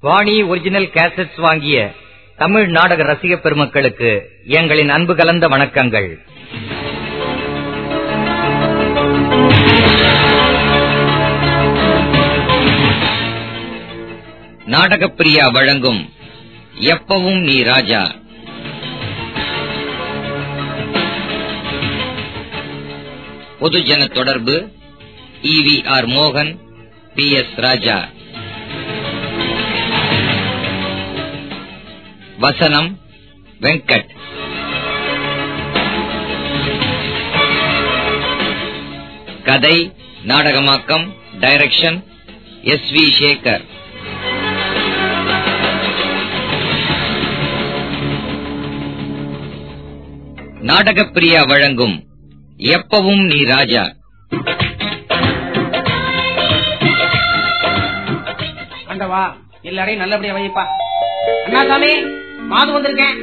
Vani original cassettes வாங்கிய தமிழ் நாடக ரசிக பெருமக்களுக்கு எங்களின் அன்பு கலந்த வணக்கங்கள். நாடகப்பிரியா வழங்கும் எப்பவும் நீ ராஜா. பொதுஜன தொடர்பு இவி ஆர் மோகன் பி எஸ் ராஜா. வசனம் வெங்கட். கதை நாடகமாக்கம் direction S V Sekhar Nadagapriya வழங்கும் எப்பவும் நீ ராஜா. ஆண்டவா எல்லாரையும் நல்லபடியா வைப்பா. அண்ணாசாமி! மாது வந்திருக்கேன்.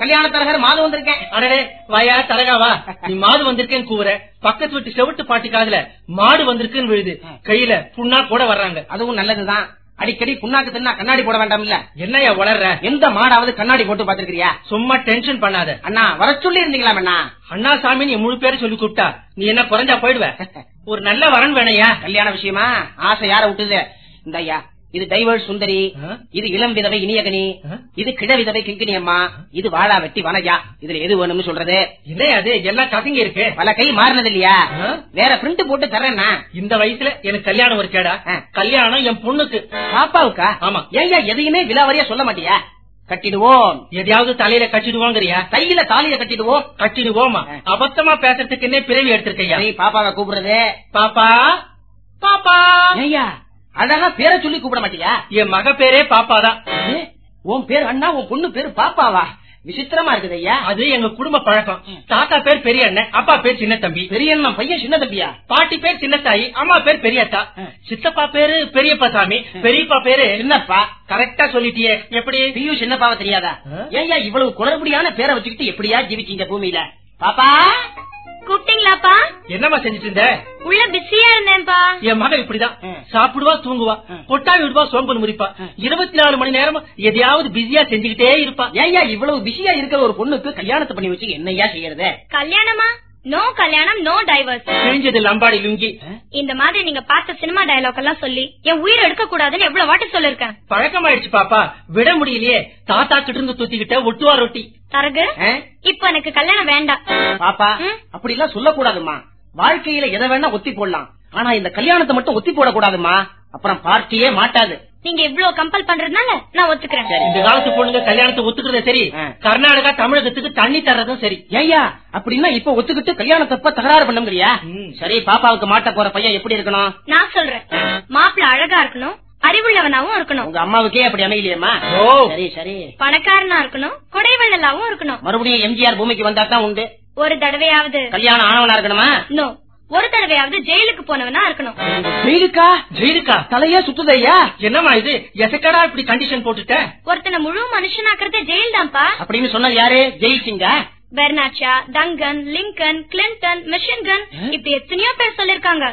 கல்யாண தரகர் மாது வந்திருக்கேன். அடடே வாயா தரகாவா. நீ மாடு வந்திருக்கேன்னு கூற பக்கத்து வீட்டு செவிட்டு பாட்டி காதுல மாடு வந்திருக்குன்னு விழுது. கையில புண்ணா கூட வர்றாங்க. அதுவும் நல்லதுதான். அடிக்கடி புண்ணாக்கு தின்னா கண்ணாடி போட வேண்டாம் இல்ல என்னையா வளர்ற எந்த மாடாவது கண்ணாடி போட்டு பாத்துருக்கியா சும்மா டென்ஷன் பண்ணாத. அண்ணா வர சொல்லி இருந்தீங்களா அண்ணா? அண்ணா சாமி நீ முழு பேரை சொல்லி கூப்பிட்டா. நீ என்ன குறைஞ்சா போயிடுவ? ஒரு நல்ல வரன் வேணையா? கல்யாண விஷயமா? ஆசை யார விட்டுது? இந்த ஐயா இது டைவர்ஸ் சுந்தரி? இது இளம் விதவை இனியகனி? இது கிட விதவை கிங்கினி அம்மா இது வாழா வெட்டி வனஜா. இதுல எது வேணும்னு சொல்றது? இல்லையா அது? எல்லாம் கசங்கி இருக்கு. பல கை மாறினது இல்லையா? வேற பிரிண்ட் போட்டு தர்றேன்னா? இந்த வயசுல எனக்கு கல்யாணம் ஒரு கேடா. கல்யாணம் என் பொண்ணுக்கு. பாப்பாவுக்கா? ஆமா. ஏய்யா எதையுமே விலாவரியா சொல்ல மாட்டியா? கட்டிடுவோம். எதையாவது தலையில கட்டிடுவாங்கறியா? கையில தாலிய கட்டிடுவோம். கட்டிடுவோமா. அபத்தமா பேசுறதுக்குன்னே பிறவி எடுத்திருக்கையா? பாப்பாவை கூப்பிடுறது. பாப்பா! பாப்பா! ஏய்யா அழகா பேரை சொல்லி கூப்பிட மாட்டியா? என் மக பேரே பாப்பாதான். உன் பேர் அண்ணா உன் பொண்ணு பேரு பாப்பாவா? விசித்திரமா இருக்குது ஐயா. அது எங்க குடும்ப பழக்கம். தாத்தா பேர் பெரிய அண்ணன் அப்பா பேர் சின்ன தம்பி. பெரிய அண்ணன் பையன் சின்ன தம்பியா? பாட்டி பேர் சின்ன தாயி அம்மா பேர் பெரியத்தா. சித்தப்பா பேரு பெரியப்பா சாமி பெரியப்பா பேரு சின்னப்பா. கரெக்டா சொல்லிட்டியே. எப்படி? பியூ சின்னப்பாவை தெரியாதா? ஆ? ஏய்யா இவ்வளவு குளறுபடியான பேரை வச்சுக்கிட்டு எப்படியா ஜீவிச்சீங்க பூமியில? பாப்பா! கூப்பிட்டீங்களாப்பா? என்னம்மா செஞ்சுட்டு இருந்த உள்ள பிஸியா இருந்தேன்ப்பா. என் மகன் இப்படிதான். சாப்பிடுவா தூங்குவா. கொட்டாவி விடுவா சோம்பல் முறிப்பா. இருபத்தி நாலு மணி நேரம் எதையாவது பிஸியா செஞ்சுக்கிட்டே இருப்பா. ஏய்யா இவ்வளவு பிஸியா இருக்கிற ஒரு பொண்ணுக்கு கல்யாணத்தை பண்ணி வச்சு என்னையா செய்யறது? கல்யாணமா? நோ கல்யாணம் நோ டைவர்ஸ் கிழிஞ்சது லம்பாடி லுங்கி. இந்த மாதிரி நீங்க பார்த்த சினிமா டயலாக் எல்லாம் சொல்லி என் உயிர் எடுக்க கூடாதுன்னு எவ்வளவு வாட்டி சொல்லிருக்கேன் பழக்கமாயிடுச்சு பாப்பா. விட முடியலையே. தாத்தா கிட்ட இருந்து தூத்திக்கிட்ட ஒட்டுவா ரொட்டி. தரகு? இப்ப எனக்கு கல்யாணம் வேண்டாம். பாப்பா? அப்படி எல்லாம் சொல்லக்கூடாதுமா வாழ்க்கையில எதை வேணா ஒத்தி போடலாம். ஆனா இந்த கல்யாணத்தை மட்டும் ஒத்தி போடக்கூடாதுமா அப்புறம் பார்ட்டியே மாட்டாது. நீங்க இவ்வளவு கம்பல் பண்றதுனால நான் ஒத்துக்கிறேன். இந்த காலத்து பொண்ணுங்க கல்யாணத்தை ஒத்துக்கிறத சரி. கர்நாடகா தமிழகத்துக்கு தண்ணி தர்றதும் சரி. ஏய்யா அப்படின்னா இப்ப ஒத்துக்கிட்டு கல்யாணத்தப்ப தகராறு பண்ணுங்கிறியா? ம். சரி பாப்பாவுக்கு மாட்ட போற பையன் எப்படி இருக்கணும்? நான் சொல்றேன். மாப்பிள்ள அழகா இருக்கணும் அறிவுள்ளவனாவும் இருக்கணும். உங்க அம்மாவுக்கே அப்படி அமையலையேம்மா? சரி சரி. பணக்காரனா இருக்கணும் கொடைவள்ளலாவும் இருக்கணும். மறுபடியும் எம்ஜிஆர் பூமிக்கு வந்தா தான் உண்டு. ஒரு தடவையாவது. கல்யாணம் ஆனவனா இருக்கணுமா? நோ ஒரு தடவையாவது ஜெயிலுக்கு போனவனா இருக்கணும். ஜெயிலுக்கா? ஜெயிலுக்கா? தலையே சுத்துதையா என்னம்மா இது? எசக்கடா இப்படி கண்டிஷன் போட்டுட்ட? ஒருத்தனை முழு மனுஷனாக்குறதே ஜெயில் தான்ப்பா அப்படின்னு சொன்னது யாரு? Zail Singh Bernard Shaw Duncan Lincoln Clinton machine gun இப்படி எத்தனையோ பேர் சொல்லிருக்காங்க.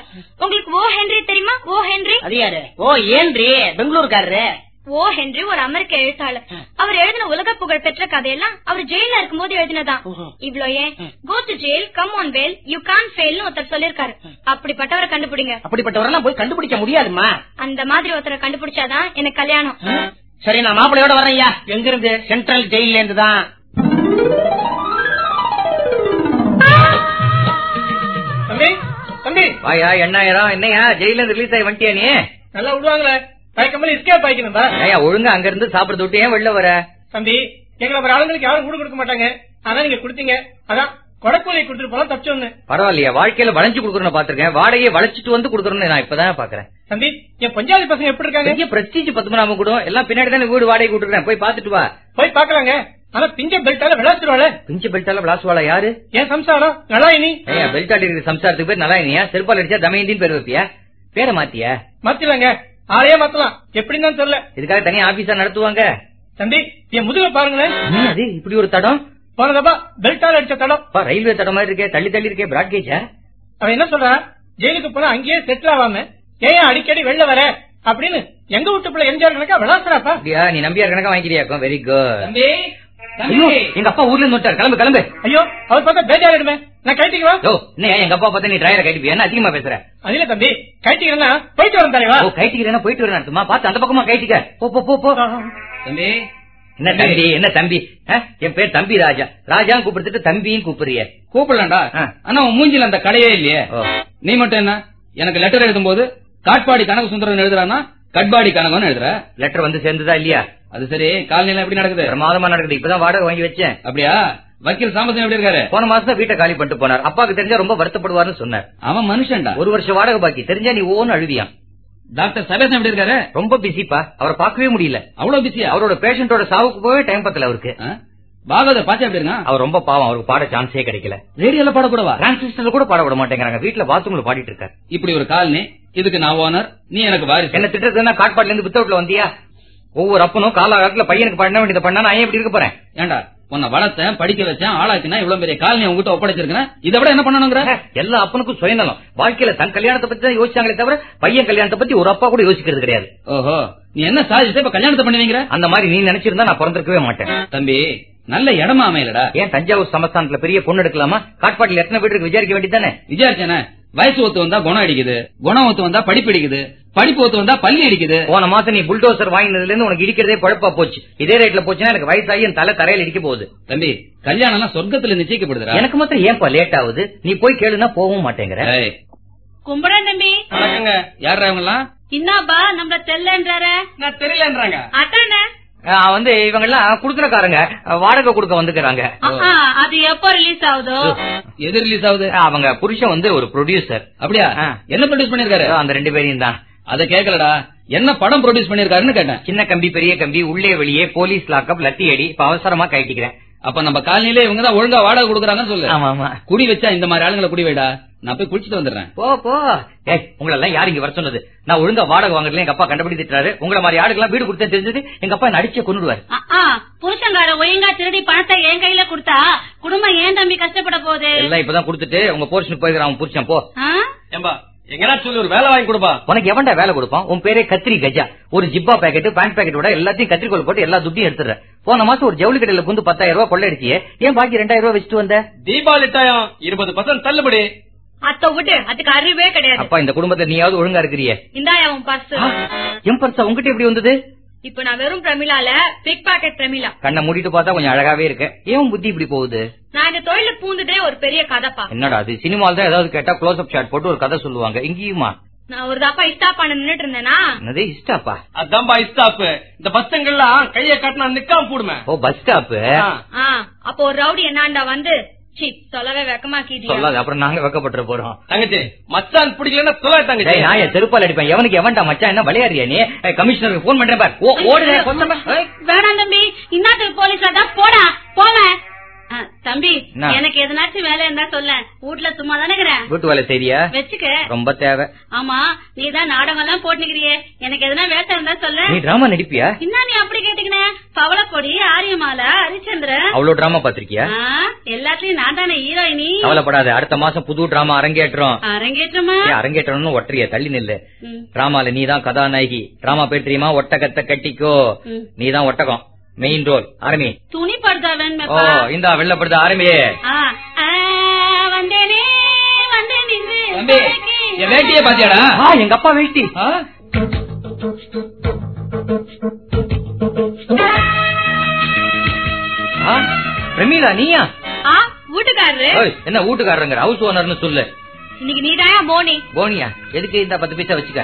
உங்களுக்கு ஓ ஹென்றி தெரியுமா? O Henry? அது யாரு? ஓ ஏன்றி பெங்களூருக்காரரு ஓ ஹென்றி ஒரு அமெரிக்க எழுத்தாளர். அவர் எழுதின உலக புகழ் பெற்ற கதையெல்லாம் அவர் ஜெயில இருக்கும்போது எழுதினதான். ஓஹோ. இவ்ளோ ஏன்? Go to jail come on well you can ஃபெயில்னு ஒருத்தர் சொல்லிருக்காரு அப்படிப்பட்டவரை கண்டுபிடிங்க. அப்படிப்பட்டவரெல்லாம் போய் கண்டுபிடிக்க முடியாதுமா அந்த மாதிரி ஒருத்தரை கண்டுபிடிச்சாதான் எனக்கு கல்யாணம். சரி நான் மாப்பிளையோட வரேன்யா எங்க இருந்து சென்ட்ரல் ஜெயில இருந்து தான். தம்பி தம்பி. வாயா எண்ணாயிரம் என்னையா? ஜெயில இருந்து ரிலீஸ் ஆகி வந்துட்டியா நீ? நல்லா விடுவாங்களே. பயக்கமல் இருக்கே பாய்க்கணும்பா ஏயா ஒழுங்கா அங்க இருந்து சாப்பிடுறது விட்டு ஏன் வெளில வர? தம்பி எங்களை ஒரு ஆளுங்களுக்கு யாரும் கூட கொடுக்க மாட்டாங்க. அதான் நீங்க கொடுத்தீங்க. அதான் கொடக்கூலி கொடுத்துட்டு போனா தப்பிச்சோன்னு பரவாயில்லையா வாழ்க்கையில வளைஞ்சு கொடுக்கறன்னு பாத்திருக்கேன் வாடகையை வளைச்சிட்டு வந்து கொடுக்கறன்னு நான் இப்பதான் பாக்குறேன் தம்பி என் பஞ்சாயத்து பசங்க எப்படி இருக்காங்க? பெரிய பிரஸ்டீஜ் பத்மநாபம் கூட எல்லாம் பின்னாடி தானே வீடு வாடகை விட்டுருக்கேன். போய் பாத்துட்டு வா. போய் பாக்கலாங்க ஆனா பிஞ்ச பெல்ட்டால விளையாட்டுருவாள பிஞ்சு பெல்ட்டால விளாசுவாளா யாரு? என் சம்சாரம். நலாயினி. ஏயா பெல்ட் ஆடி இருக்கிற சம்சாரத்துக்கு பேர் நல்லா இல்லையா செருப்பால் அடிச்சா தமயந்தின்னு பேர் வைப்பியா? பேரை மாத்தியா? மாத்திலாங்க ஆளையே மாத்தலாம். எப்படின்னு தான் தெரியல. இதுக்காக தனியா ஆபீஸா நடத்துவாங்க. தம்பி என் முதுக பாருங்களேன். அது? இப்படி ஒரு தடம்? போனதப்பா பெல்ட்டால அடிச்ச தடம். ரயில்வே தடம் மாதிரி இருக்கே தள்ளி தள்ளி இருக்கே பிராட்கேஜா அவன் என்ன சொல்றான் ஜெயிலுக்கு போனா அங்கேயே செட்டில் ஆகாம ஏன் அடிக்கடி வெளில வர? அப்படின்னு எங்க வீட்டு பிள்ளை எம்ஜிஆர் கணக்கா விளாசுறாப்பா. அப்படியா? நீ நம்பியார் கணக்கா வாங்கிக்கிறியாக்கும் வெரி குட் எங்க அப்பா ஊர்ல இருந்து கிளம்பு கிளம்பு. ஐயோ அவர் பார்த்தா பேஜாரிடுமே நான் கைட்டிக்குவா என்ன எங்க அப்பா பார்த்தா நீ டிரைவரை கைட்டு என்ன அதிகமா பேசுற? அதுல தம்பி கைட்டிக்கிறேன்னா போயிட்டு வரேன் தலைவா ஓ கைட்டிக்கிறேன்னா போயிட்டு வரேன். அர்த்தமா பார்த்து அந்த பக்கமா கைட்டிக்க போ போ போ தம்பி என்ன தம்பி என்ன தம்பி? என் பேர் தம்பி ராஜா. ராஜான்னு கூப்பிடுத்துட்டு தம்பியும் கூப்பிடுறிய. கூப்பிடலாம்டா. ஆனா உன் மூஞ்சில அந்த கடையே இல்லையே. ஓ. நீ மட்டும் என்ன? எனக்கு லெட்டர் எழுதும் போது காட்பாடி கனக சுந்தரம் எழுதுறானா கட்பாடி கனகம்னு எழுதுற. லெட்டர் வந்து சேர்ந்ததா இல்லையா? அது சரி. காலநிலை எப்படி நடக்குது? பிரமாதமா நடக்குது. இப்பதான் வாடகை வாங்கி வச்சேன். அப்படியா? வக்கீல் சாம்பசன் எப்படி இருக்காரு? போன மாசம் வீட்டை காலி பண்ணிட்டு போனார். அப்பாக்கு தெரிஞ்சா ரொம்ப வருத்தப்படுவார்னு சொன்னார். அவன் மனுஷன்டா. ஒரு வருஷம் வாடகை பாக்கி. தெரிஞ்சா நீ ஓன்னு அழுதியான் டாக்டர் சபேசன் எப்படி இருக்காரு? ரொம்ப பிஸிப்பா. அவரை பார்க்கவே முடியல. அவ்வளவு பிஸியா? அவரோட பேஷண்டோட சாவுக்கு போவே டைம் பத்தல அவருக்கு. பாகவதர் பாச்சா எப்படி இருக்கான்? அவர் ரொம்ப பாவம். அவருக்கு பாட சான்ஸே கிடைக்கல. ரேடியோல பாடக்கூடவா? டிரான்சிஸ்டர்ல கூட பாட விட மாட்டேங்கிறாங்க. வீட்டுல பாத்ரூம்ல பாடிட்டு இருக்காரு. இப்படி ஒரு காலனி இதுக்கு நான் ஓனர்? நீ எனக்கு வாரிசு. என்ன திட்டத்துனா காட்பாட்ல இருந்து வித்தவுட்ல வந்தியா? ஒவ்வொரு அப்பனும் காலகாலத்துல பையனுக்கு பண்ண வேண்டியதை பண்ணா நான் ஏன் இப்படி இருக்க போறேன்? ஏண்டா உன்னை வளர்த்தேன் படிக்க வச்சேன் ஆளாக்கினா இவ்வளவு பெரிய காலனி உங்ககிட்ட ஒப்படைச்சிருக்கேன் இதை விட என்ன பண்ணணுங்கிற? எல்லா அப்பனுக்கும் சுயநலம். வாழ்க்கையில தன் கல்யாணத்தை பத்தி தான் யோசிச்சாங்களே தவிர பையன் கல்யாணத்தை பத்தி ஒரு அப்பா கூட யோசிக்கிறது கிடையாது. ஓஹோ நீ என்ன சாதிச்சு இப்ப கல்யாணத்தை பண்ணுவீங்க அந்த மாதிரி நீ நினைச்சிருந்தா நான் பிறந்திருக்கவே மாட்டேன். தம்பி நல்ல இடமா அமையலடா. ஏன் தஞ்சாவூர் சமஸ்தானத்துல பெரிய பொண்ணு எடுக்கலாமா? காட்பாட்டில் எத்தனை வீடு இருக்கு? விசாரிக்க வேண்டியதானே விசாரிச்சேனே. வயசு ஒத்து வந்தா குணம் அடிக்குது குணம் ஒத்து வந்தா படிப்பு அடிக்குது படிப்பு ஒத்து வந்தா பள்ளி அடிக்குது. போன மாசம் நீ புல்டோசர் வாங்கினதுல இருந்து உனக்கு இடிக்கிறதே பழப்பா போச்சு. இதே ரேட்ல போச்சுன்னா எனக்கு வயசாகி என் தலை தரையில இடிக்க போகுது. தம்பி கல்யாணம் எல்லாம் சொர்க்கத்துல நிச்சயிக்கப்படுதுடா எனக்கு மாத்திரம் ஏன்பா லேட் ஆகுது? நீ போய் கேளுனா போகவும் மாட்டேங்கிற. ஏய், கும்பிடுறேன் தம்பி. யாரா இன்னாப்பா நம்மள தெரியலன்றாரு? நான் தெரியலன்றாங்க. அதானே? வந்து இவங்க எல்லாம் குடுக்கறக்காரங்க வாடகை கொடுக்க வந்துக்கிறாங்க. அது எப்ப ரிலீஸ் ஆகுதோ? எது ரிலீஸ் ஆகுது? அவங்க புருஷன் வந்து ஒரு ப்ரொடியூசர் அப்படியா. என்ன ப்ரொடியூஸ் பண்ணிருக்காரு அந்த ரெண்டு பேரையும் தான். அத கேக்கலடா என்ன படம் ப்ரொடியூஸ் பண்ணிருக்காருன்னு கேட்டேன். சின்ன கம்பி பெரிய கம்பி உள்ளே வெளியே போலீஸ் லாக்கப் லத்தி அடி இப்ப அவசரமா கைட்டிக்கிறேன் அப்ப நம்ம காலனில இவங்க தான் ஒழுங்கா வாடகை கொடுக்குறாங்கன்னு சொல்லு. ஆமா ஆமா. குடி வச்சா இந்த மாதிரி ஆளுங்களை குடி வைடா. நான் போய் குளிச்சிட்டு வந்துடுறேன். போ போ. ஏய் உங்களை எல்லாம் யாரு இங்க வர சொன்னது? நான் ஒழுங்கா வாடகை வாங்குறதுல எங்க அப்பா கண்டுபிடி திட்டுறாரு உங்களை மாதிரி ஆடுகெல்லாம் வீடு கொடுத்தேன் தெரிஞ்சது. எங்க அப்பா அடிச்சு கொண்டுடுவாரு புருஷங்கார ஒழுங்கா திருடி பணத்தை என் கையில கொடுத்தா குடும்பம் ஏன் தம்பி கஷ்டப்பட போகுது? எல்லாம் இப்பதான் கொடுத்துட்டு உங்க போர்ஷனுக்கு போயிருக்கான் அவன் புருஷன். போ? ஏம்பா எங்கடா சொல்லி ஒரு வேலை வாங்கி கொடுப்பா? உனக்கு எவன்டா வேலை கொடுப்பான்? உன் பேரே கத்திரி கஜா. ஒரு ஜிப்பா பாக்கெட் பேண்ட் பாக்கெட் விட எல்லாத்தையும் கத்திரிக்கோல் போட்டு எல்லா துட்டியும் எடுத்துற போன மாசம் ஒரு ஜவுளி கடையில புந்து பத்தாயிரம் ரூபாய் கொள்ளடிச்சியே ஏன் பாக்கி ரெண்டாயிரம் ரூபாய் வச்சுட்டு வந்த? தீபாவளி இருபது பர்சன்ட் தள்ளுபடி. அத்த விட்டு அதுக்கு அறிவே கிடையாது. அப்பா இந்த குடும்பத்தை நீயாவது ஒழுங்கா இருக்கிறியே. இந்தாயா உன் பர்ஸ் என் பர்சா உங்ககிட்ட எப்படி வந்தது? இப்ப நான் வெறும் பிரமிளால பிக் பாக்கெட் பிரமிளா. கண்ணை மூடிட்டு பார்த்தா கொஞ்சம் அழகாவே இருக்கு ஏன் புத்தி இப்படி போகுது? நான் இந்த தொழிலுக்கு பூந்துட்டே ஒரு பெரிய கதைப்பா. என்னடா அது? சினிமால தான் ஏதாவது கேட்டா க்ளோஸ் அப் ஷாட் போட்டு ஒரு கதை சொல்லுவாங்க. இங்கேயுமா? நான் ஒரு தப்பா இஷ்டா பண்ண நின்னுட்டு இருந்தேனா? என்னது இஷ்டாப்பா அதான்பா இஸ்டாப் இந்த பசங்கள்லாம் கைய காட்டினா நிக்காம போடுமே. ஓ பஸ் ஸ்டாப் அப்போ ஒரு ரவுடி என்னாண்டா வந்து சொல்லவே வெக்கமாக்கிட்டியா? சொல்லாது அப்புறம் நாங்க வெக்கப்பட்டு போறோம். தங்கச்சி மச்சான் பிடிக்கலன்னா சொல்ல டேய், நான் என் செருப்பால் அடிப்பேன். எவனுக்கு எவன்டா மச்சான்? என்ன விளையாடுறியா நீ? கமிஷனருக்கு போன் பண்றேன் பார். ஓ, ஓடுதே, கொஞ்சமா. ஏய், வேணாம் தம்பி இன்னாத்துக்கு போலீஸ்ல தான் போடா போவேன். தம்பி? எனக்கு எதனாச்சும் வேலை இருந்தா சொல்ல வீட்டுல சும்மா தானே வீட்டு வேலை செய்றியா? வச்சுக்க. ரொம்ப தேவை. ஆமா நீ தான் நாடகம் எல்லாம் போட்டுக்கிறியே. எனக்கு எதனா வேலை இருந்தா சொல்ல நீ டிராமா நடிப்பியா? என்ன நீ அப்படி கேட்டுக்கினே? பவளப்பொடி ஆரியமாலா ஹரிச்சந்திரன் அவ்வளவு டிராமா பாத்திருக்கியா எல்லாத்துலயும் நான் தானே ஹீரோயினி. கவலைப்படாத அடுத்த மாசம் புது டிராமா அரங்கேற்றம். அரங்கேற்றமா? அரங்கேற்றம்னு ஒற்றைய தள்ளி நில்லு. டிராமால நீ தான் கதாநாயகி. டிராமா பேர் தெரியுமா? ஒட்டகத்தை கட்டிக்கோ. ம். நீ தான் ஒட்டகம். மெயின் ரோல் ஆரம்பி துணி படுதா ஓ இந்த வந்தேனே வந்தேன் இன்று தம்பி என் வேட்டிய பாத்தியாடா எங்க அப்பா? ஆ, பிரமீளா நீயா? ஆ வீட்டுக்காரரு. என்ன வீட்டுக்காரங்க ஹவுஸ் ஓனர்னு சொல்லு. இன்னைக்கு நீதாயா போனி? போனியா? எதுக்கு இந்த பத்து பைசா வச்சுக்க?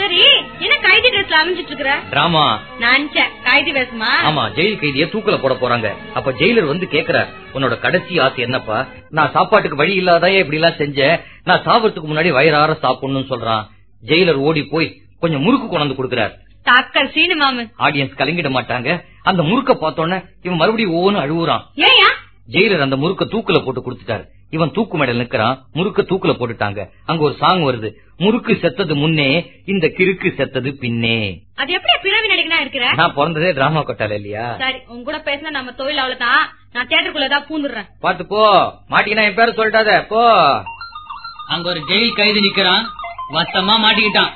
சரி என்ன கைதி ட்ரெஸ்ல அலைஞ்சிட்டு இருக்கிற? டிராமா நான் நினைச்சேன் கைதி வேஷமா ஆமா ஜெயில் கைதிய தூக்கல போட போறாங்க. அப்ப ஜெயிலர் வந்து கேக்குறார் உன்னோட கடைசி ஆசை என்னப்பா? நான் சாப்பாட்டுக்கு வழி இல்லாதான் இப்படி எல்லாம் செஞ்சேன்? நான் சாப்பிடறதுக்கு முன்னாடி வயிறார சாப்பிடணும்னு சொல்றான். ஜெயிலர் ஓடி போய் கொஞ்சம் முறுக்கு கொண்டாந்து கொடுக்கறார். தாக்கல் சீனு மாமு ஆடியன்ஸ் கலங்கிட மாட்டாங்க. அந்த முறுக்க பார்த்தோன்னே இவன் மறுபடியும் ஓன்னு அழுவுறான். ஜெயிலர் அந்த முறுக்க தூக்குல போட்டு கொடுத்துட்டாரு. இவன் தூக்கு மேடல் நிக்கிறான் முறுக்க தூக்குல போட்டுட்டாங்க. அங்க ஒரு சாங் வருது முறுக்கு செத்தது முன்னே இந்த கிறுக்கு செத்தது பின்னே. அது எப்படி பிறவி நடிகனா இருக்கிற? நான் பிறந்ததே டிராமா கொட்டால இல்லையா? சரி உன் கூட பேசினா நம்ம தொழில் அவ்வளவுதான். நான் தியேட்டருக்குள்ளதான் பூந்துடுறேன். பாத்து போ. மாட்டிக்கினா என் பேர சொல்லிட்டாத போ. அங்க ஒரு ஜெயில் கைது நிக்கிறான். வசமா மாட்டிக்கிட்டான்.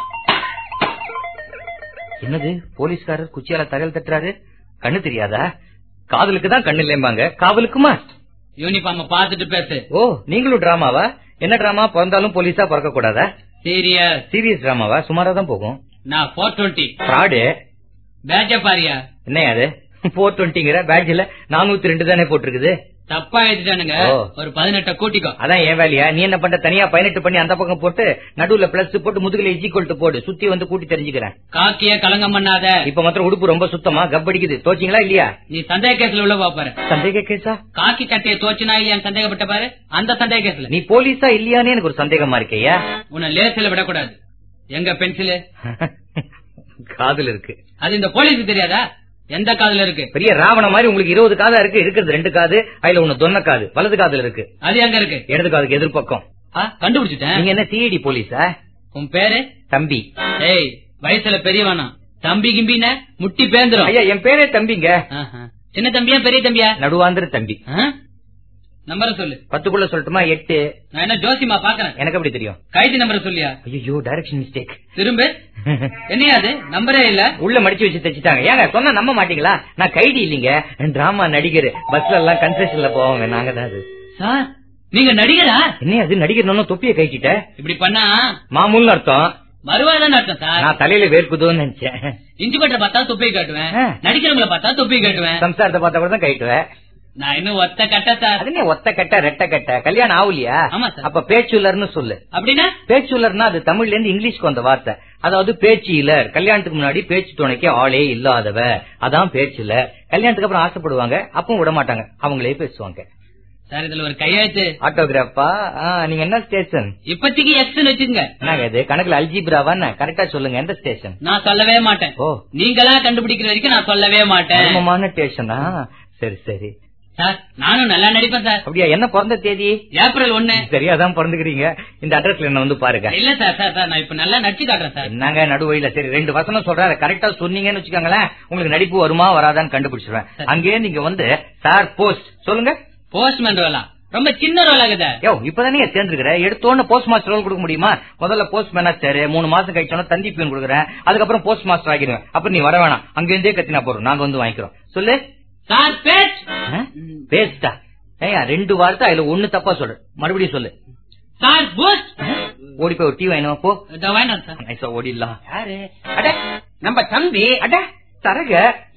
என்னது போலீஸ்காரர் குச்சியால தகவல் தட்டுறாரு? கண்ணு தெரியாதா? காதலுக்கு தான் கண்ணு இல்லைம்பாங்க காவலுக்குமா யூனிஃபார்ம் பாத்துட்டு பேசு. ஓ நீங்களும் டிராமாவா? என்ன டிராமா? பிறந்தாலும் போலீஸா பிறக்க கூடாதா சீரியஸ் சீரியஸ் டிராமாவா? சுமாரா தான் போகும். நான் போர் டுவெண்ட்டி ஃப்ராடு பேட்ச பாரியா? என்ன அது? போர் டுவெண்ட்டிங்கிற பேட்ஜ்ல நானூத்தி ரெண்டு தானே போட்டிருக்குது. தப்பா எழுதிட்டானுங்க. ஒரு பதினெட்ட கூட்டிக்கோ. அதான் ஏன் வேலையா? நீ என்ன பண்ற? தனியா பதினெட்டு பண்ணி அந்த பக்கம் போட்டு நடுவுல பிளஸ் போட்டு முதுகுல இஜிக்கொல்ட்டு போடு. சுத்தி வந்து கூட்டி தெரிஞ்சுக்கிறேன். காக்கிய கலங்கம் பண்ணாத. இப்ப மாத்திரம் உடுப்பு ரொம்ப சுத்தமா கப்படிக்குது தோச்சிங்களா இல்லையா? நீ சந்தேக கேஸ்ல உள்ள பாப்பாரு சந்தேக கேஸா? காக்கி கட்டைய தோச்சுனா இல்லையான்னு சந்தேகப்பட்ட பாரு. அந்த சந்தேக கேஸ்ல. நீ போலீஸா இல்லையான்னு எனக்கு ஒரு சந்தேகமா இருக்கையா? உன்னை லேசில விடக்கூடாது. எங்க பென்சிலு காதுல இருக்கு. அது இந்த போலீஸுக்கு தெரியாதா? எந்த காதுல இருக்கு? பெரிய ராவண மாதிரி உங்களுக்கு இருபது காதா இருக்கு இருக்கிறது ரெண்டு காது அதுல ஒண்ணு தொன்ன காது. வலது காதுல இருக்கு. அது எங்க இருக்கு? இடது காதுக்கு எதிர்பக்கம் கண்டுபிடிச்சிட்டேன். நீங்க என்ன சிஐடி போலீஸா உன் பேரு? தம்பி. ஏய் வயசுல பெரியவனா. தம்பி கிம்பின முட்டி பேந்துரும். ஐயா என் பேரே தம்பிங்க. சின்ன தம்பியா பெரிய தம்பியா? நடுவாந்திர தம்பி. நம்பரை சொல்லு. பத்துக்குள்ள சொல்லட்டுமா? எட்டு. நான் என்ன ஜோசிமா பாக்குறேன்? எனக்கு எப்படி தெரியும்? கைதி நம்பரை சொல்லியா? ஐயோ டைரக்ஷன் மிஸ்டேக் திரும்ப. என்னையா அது? நம்பரே இல்ல. உள்ள மடிச்சு வச்சு தச்சுட்டாங்க. ஏங்க சொன்னா நம்ப மாட்டீங்களா? நான் கைதி இல்லீங்க. டிராமா நடிகர். பஸ்ல எல்லாம் கன்செஷன்ல போவாங்க. நாங்க தான் அது. சார் நீங்க நடிகரா? என்ன அது? நடிகர் தொப்பிய கைச்சிட்ட இப்படி பண்ணா? மாமூல்னு அர்த்தம். மறுவாதான் அர்த்தம் சார். நான் தலையில வேர்க்குதோன்னு நினைச்சேன். இஞ்சி பட்டை பார்த்தா தொப்பி காட்டுவேன். நடிக்கிறவங்கள பார்த்தா தொப்பி காட்டுவேன். சம்சாரத்தை பார்த்தா கூட தான் கைட்டுவேன். நான் இன்னும் ஒத்த கட்ட ஒத்த கட்ட ரெட்ட கட்ட. கல்யாணம் ஆகலையா. அப்ப பேச்சுலர்னு சொல்லு. அப்படின்னா? பேச்சுலர்னா அது தமிழ்ல இருந்து இங்கிலீஷ்க்கு வந்த வார்த்தை. அதாவது பேச்சு இலர் கல்யாணத்துக்கு முன்னாடி பேச்சு துணைக்கு ஆளே இல்லாதவ. அதான் பேச்சுல கல்யாணத்துக்கு அப்புறம் ஆசைப்படுவாங்க. அப்பவும் விட மாட்டாங்க. அவங்களே பேசுவாங்க. சார் இதுல ஒரு கையெழுத்து. ஆட்டோகிராஃபா? நீங்க என்ன ஸ்டேஷன்? இப்பத்திக்கு எக்ஸ் வச்சுங்க இது? கணக்குல அல்ஜிப்ராவா கரெக்டா சொல்லுங்க. எந்த ஸ்டேஷன்? நான் சொல்லவே மாட்டேன். ஓ. நீங்களா கண்டுபிடிக்கிற வரைக்கும் நான் சொல்லவே மாட்டேன். ஸ்டேஷனா? சரி சரி. சார் நானும் நல்லா நடிப்பேன் சார். அப்படியா என்ன பிறந்த தேதி? ஏப்ரல் ஒண்ணு. சரியா தான் பிறந்துக்கிறீங்க. இந்த அட்ரஸ்ல என்ன வந்து பாருங்க. இல்ல சார் சார் சார் நான் இப்ப நல்லா நடிச்சு காட்டுறேன் சார். என்னங்க நடுவழியில சரி ரெண்டு வசனம் சொல்றாரு. கரெக்டா சொன்னீங்கன்னு வச்சுக்கோங்களேன் உங்களுக்கு நடிப்பு வருமா வராதான்னு கண்டுபிடிச்சிருவேன். அங்கேயே நீங்க வந்து சார் போஸ்ட் சொல்லுங்க. போஸ்ட்மேன் ரோலா ரொம்ப சின்ன ரோல் ஆகுது யோ இப்பதானே சேர்ந்துருக்கிற? எடுத்தோன்னு போஸ்ட் மாஸ்டர் ரோல் கொடுக்க முடியுமா? முதல்ல போஸ்ட் மேனேஜர் மூணு மாசம் கழிச்சோன்னா தந்தி பியூன் கொடுக்குறேன். அதுக்கப்புறம் போஸ்ட் மாஸ்டர் ஆகிடுவேன். அப்புறம் நீ வர வேணாம். அங்கிருந்தே கத்தினா போறோம் நாங்க வந்து வாங்கிக்கிறோம். சொல்லு. சார் பேஸ்டா ஏயா ரெண்டு வார்த்தை அதுல ஒண்ணு தப்பா சொல்லு. மறுபடியும் சொல்லு. சார் பூஸ்ட் ஓடி போய் டீ வாங்கினோம் போ. நைஸா ஓடிடலாம். யாரு? அட நம்ம தம்பி. அட தரக.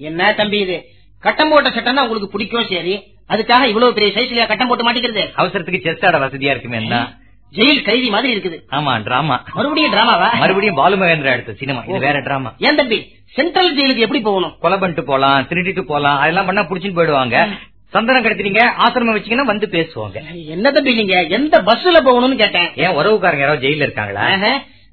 என்ன தம்பி இது? கட்டம் போட்ட சட்டம் தான் உங்களுக்கு பிடிக்கும் சரி. அதுக்காக இவ்வளவு பெரிய சைஸ்லயா கட்டம் போட்டு மாட்டிக்கிறது? அவசரத்துக்கு செஸ் ஆட வசதியா இருக்குமே தான் ஜெயில் கைதி மாதிரி இருக்குது. ஆமா டிராமா மறுபடியும் டிராமாவா மறுபடியும் பாலுமகேந்திரா எடுத்த சினிமா. இது வேற டிராமா ஏன் தம்பி? சென்ட்ரல் ஜெயிலுக்கு எப்படி போகணும்? கொலை பண்ணிட்டு போலாம் திருடிட்டு போலாம் அதெல்லாம் பண்ணா புடிச்சிட்டு போயிடுவாங்க. சந்தனம் கடத்தினீங்க ஆசிரமம் வச்சீங்கன்னா வந்து பேசுவாங்க. என்ன தம்பி நீங்க? எந்த பஸ்ல போகணும்னு கேட்டேன். ஏன் உறவுக்காரங்க யாரோ ஜெயில இருக்காங்களா?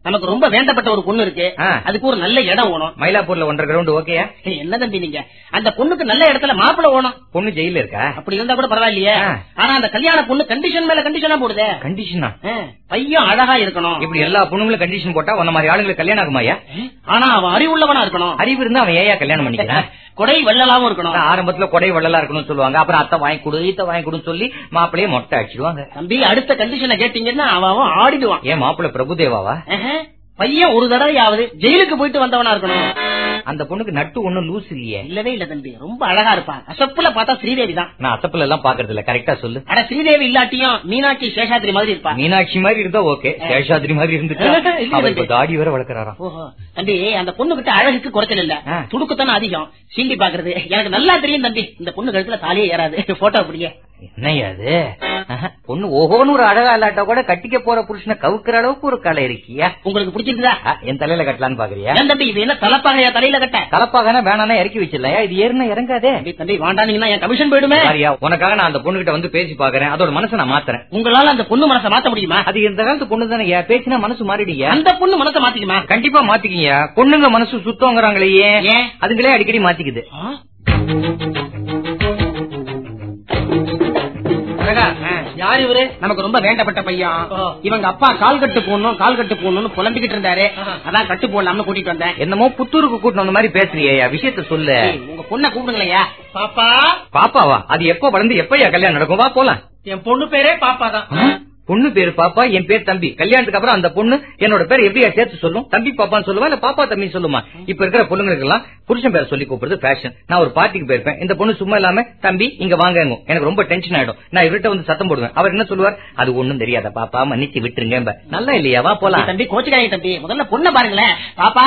நமக்கு ரொம்ப வேண்டப்பட்ட ஒரு பொண்ணு இருக்கு. அதுக்கு ஒரு நல்ல இடம் வேணும் மயிலாப்பூர்ல ஒன்றரை கிரவுண்ட் ஓகேயா என்ன தம்பி நீங்க? அந்த பொண்ணுக்கு நல்ல இடத்துல மாப்பிளை வேணும் பொண்ணு ஜெயில இருக்கா? அப்படி இருந்தா கூட பரவாயில்லையே. ஆனா அந்த கல்யாண பொண்ணு கண்டிஷன் மேல கண்டிஷனா போடுதே. கண்டிஷனா பையன் அழகா இருக்கணும். இப்படி எல்லா பொண்ணுங்களும் கண்டிஷன் போட்டா உன்ன மாதிரி ஆளுங்களுக்கு கல்யாணம் ஆகுமாயா ஆனா அவன் அறிவுள்ளவனா இருக்கணும். அறிவு இருந்தா அவன் ஏயா கல்யாணம் பண்ணிக்கிறான்? கொடை வெள்ளலாவும் இருக்கணும். ஆரம்பத்துல கொடை வள்ளலா இருக்கணும்னு சொல்லுவாங்க. அப்புறம் அத்தை வாங்கி கொடு ஈத்த வாங்கி கொடுன்னு சொல்லி மாப்பிளைய மொட்டை அடிச்சிடுவாங்க. தம்பி அடுத்த கண்டிஷனை கேட்டீங்கன்னா அவன் அவன் ஆடிடுவான். ஏன் மாப்பிள்ளை பிரபுதேவாவா? பையன் ஒரு தடவையாவது ஜெயிலுக்கு போயிட்டு வந்தவனா இருக்கணும். அந்த பொண்ணுக்கு நட்டு ஒண்ணும் லூஸ் இல்லையே. இல்லவே இல்ல தம்பி. ரொம்ப அழகா இருப்பான் அசப்புல பார்த்தா ஸ்ரீதேவி தான். நான் அசப்பில் எல்லாம் பாக்குறது இல்ல கரெக்டா சொல்லு. ஆனா ஸ்ரீதேவி இல்லாட்டியும் மீனாட்சி சேஷாத்ரி மாதிரி இருப்பா. மீனாட்சி மாதிரி இருந்தா ஓகே சேஷாத்ரி மாதிரி இருந்துட்டா. தாடி வேற வளர்க்கறாராம் ஓஹோ. தம்பி அந்த பொண்ணு கிட்ட அழகுக்கு குறைச்சல் இல்ல. துடுக்குத்தானே அதிகம். சீண்டி பாக்குறது எனக்கு நல்லா தெரியும் தம்பி. இந்த பொண்ணு கழுத்துல தாலியே ஏறாது. போட்டோ அப்படியே. என்னையா அது? ஆஹா, பொண்ணு ஓஹோன்னு ஒரு அழகா இல்லாட்டா கூட கட்டிக்க போற புருஷனை கவுக்குற அளவுக்கு ஒரு கலை இருக்கியா? உங்களுக்கு பிடிச்சிருக்குதா ஆ, என் தலையில கட்டலான்னு பாக்குறியா? தம்பி இது என்ன தலப்பாகையா தலையில கட்ட தலப்பாகனா வேணானா இறக்கி வச்சிடலையா இது ஏறுனா இறங்காதே. தம்பி வாண்டானீங்கன்னா என் கமிஷன் போயிடுமே. சாரியா உனக்காக நான் அந்த பொண்ணு கிட்ட வந்து பேசி பாக்குறேன் அதோட மனசை நான் மாத்துறேன். உங்களால அந்த பொண்ணு மனசை மாத்த முடியுமா? அது இந்த காலத்து பொண்ணு தானே. பேசினா மனசு மாறிடுங்க அந்த பொண்ணு மனசை மாத்திக்குமா? கண்டிப்பா மாத்திக்கிங்க பொண்ணுங்க மனசு சுத்தங்கிறாங்களே ஏன்? அதுங்களே அடிக்கடி மாத்திக்குது. யார் இவரு? நமக்கு ரொம்ப வேண்டப்பட்ட பையன். இவங்க அப்பா கால் கட்டு போடணும் கால் கட்டு போடணும்னு புலம்பிக்கிட்டு இருந்தாரு. அதான் கட்டு போடலாம்னு கூட்டிட்டு வந்தேன். என்னமோ புத்தூருக்கு கூட்டின அந்த மாதிரி பேசுறியா விஷயத்த சொல்லு. உங்க பொண்ணை கூப்பிடுங்களையா பாப்பா. பாப்பாவா? அது எப்போ வளர்ந்து எப்பயா கல்யாணம் நடக்கும்? வா போலாம். என் பொண்ணு பேரே பாப்பா தான்? பொண்ணு பேரு பாப்பா என் பேர் தம்பி. கல்யாணத்துக்கு அப்புறம் அந்த பொண்ணு என்னோட பேர் எப்படியா சேர்த்து சொல்லும்? தம்பி பாப்பான்னு சொல்லுவா இல்ல பாப்பா தம்பி சொல்லுமா? இப்ப இருக்கிற பொண்ணுங்களுக்கு எல்லாம் புருஷன் பேரை சொல்லி கூப்பிடுறது ஃபேஷன் நான் ஒரு பார்ட்டிக்கு போயிருப்பேன். இந்த பொண்ணு சும்மா இல்லாம தம்பி இங்க வாங்க எனக்கு ரொம்ப டென்ஷன் ஆயிடும். நான் இவர்கிட்ட வந்து சத்தம் போடுவேன். அவர் என்ன சொல்லுவார்? அது ஒண்ணும் தெரியாத பாப்பா மன்னிச்சு விட்டுருங்க. நல்லா இல்லையா? வா போலாம். தம்பி கோச்சுக்காதீங்க தம்பி. முதல்ல பொண்ணை பாருங்களேன். பாப்பா.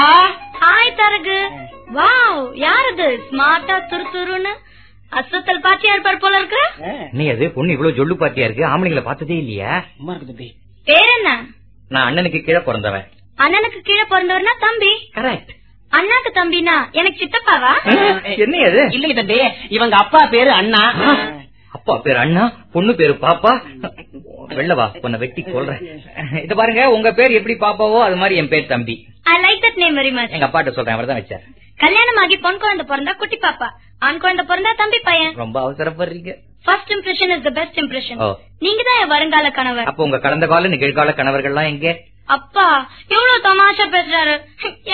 ஹாய் தரகு. வாவ் யார் ஸ்மார்ட்டா துரு துருன்னு? அசத்தல் பாத்தியா இருப்பார் போல இருக்கு நீ அது பொண்ணு இவ்வளவு ஜொல்லு பாத்தியா இருக்கு? ஆம்பளைங்களை பார்த்ததே இல்லையா? சும்மா இருக்கு தம்பி. பேர் என்ன நான் அண்ணனுக்கு கீழே பிறந்தவன். அண்ணனுக்கு கீழே பிறந்தவர்னா தம்பி? கரெக்ட் அண்ணாக்கு தம்பினா எனக்கு சித்தப்பாவா? என்ன அது? இல்லைங்க தம்பி இவங்க அப்பா பேரு அண்ணா. அப்பா பேர் அண்ணா பொண்ணு பேரு பாப்பா. வெள்ளவா உன்னை வெட்டி கொள்றேன் இத பாருங்க உங்க பேர் எப்படி பாப்பாவோ அது மாதிரி என் பேர் தம்பி. I like that name very much எங்க அப்பாட்ட சொல்றேன் அவர் தான் வச்சார். கல்யாணம் ஆகி பொன் குழந்தை பிறந்தா குட்டி பாப்பா. ஆண் குழந்தை பிறந்தா தம்பி பையன். ரொம்ப அவசரப்படுறீங்க. First impression is the best impression. நீங்க தான் என் வருங்கால கணவர். அப்ப உங்க கடந்த கால நிகழ்கால கணவர்கள்லாம் எங்க? அப்பா எவ்வளவு தமாஷா பேசுறாரு.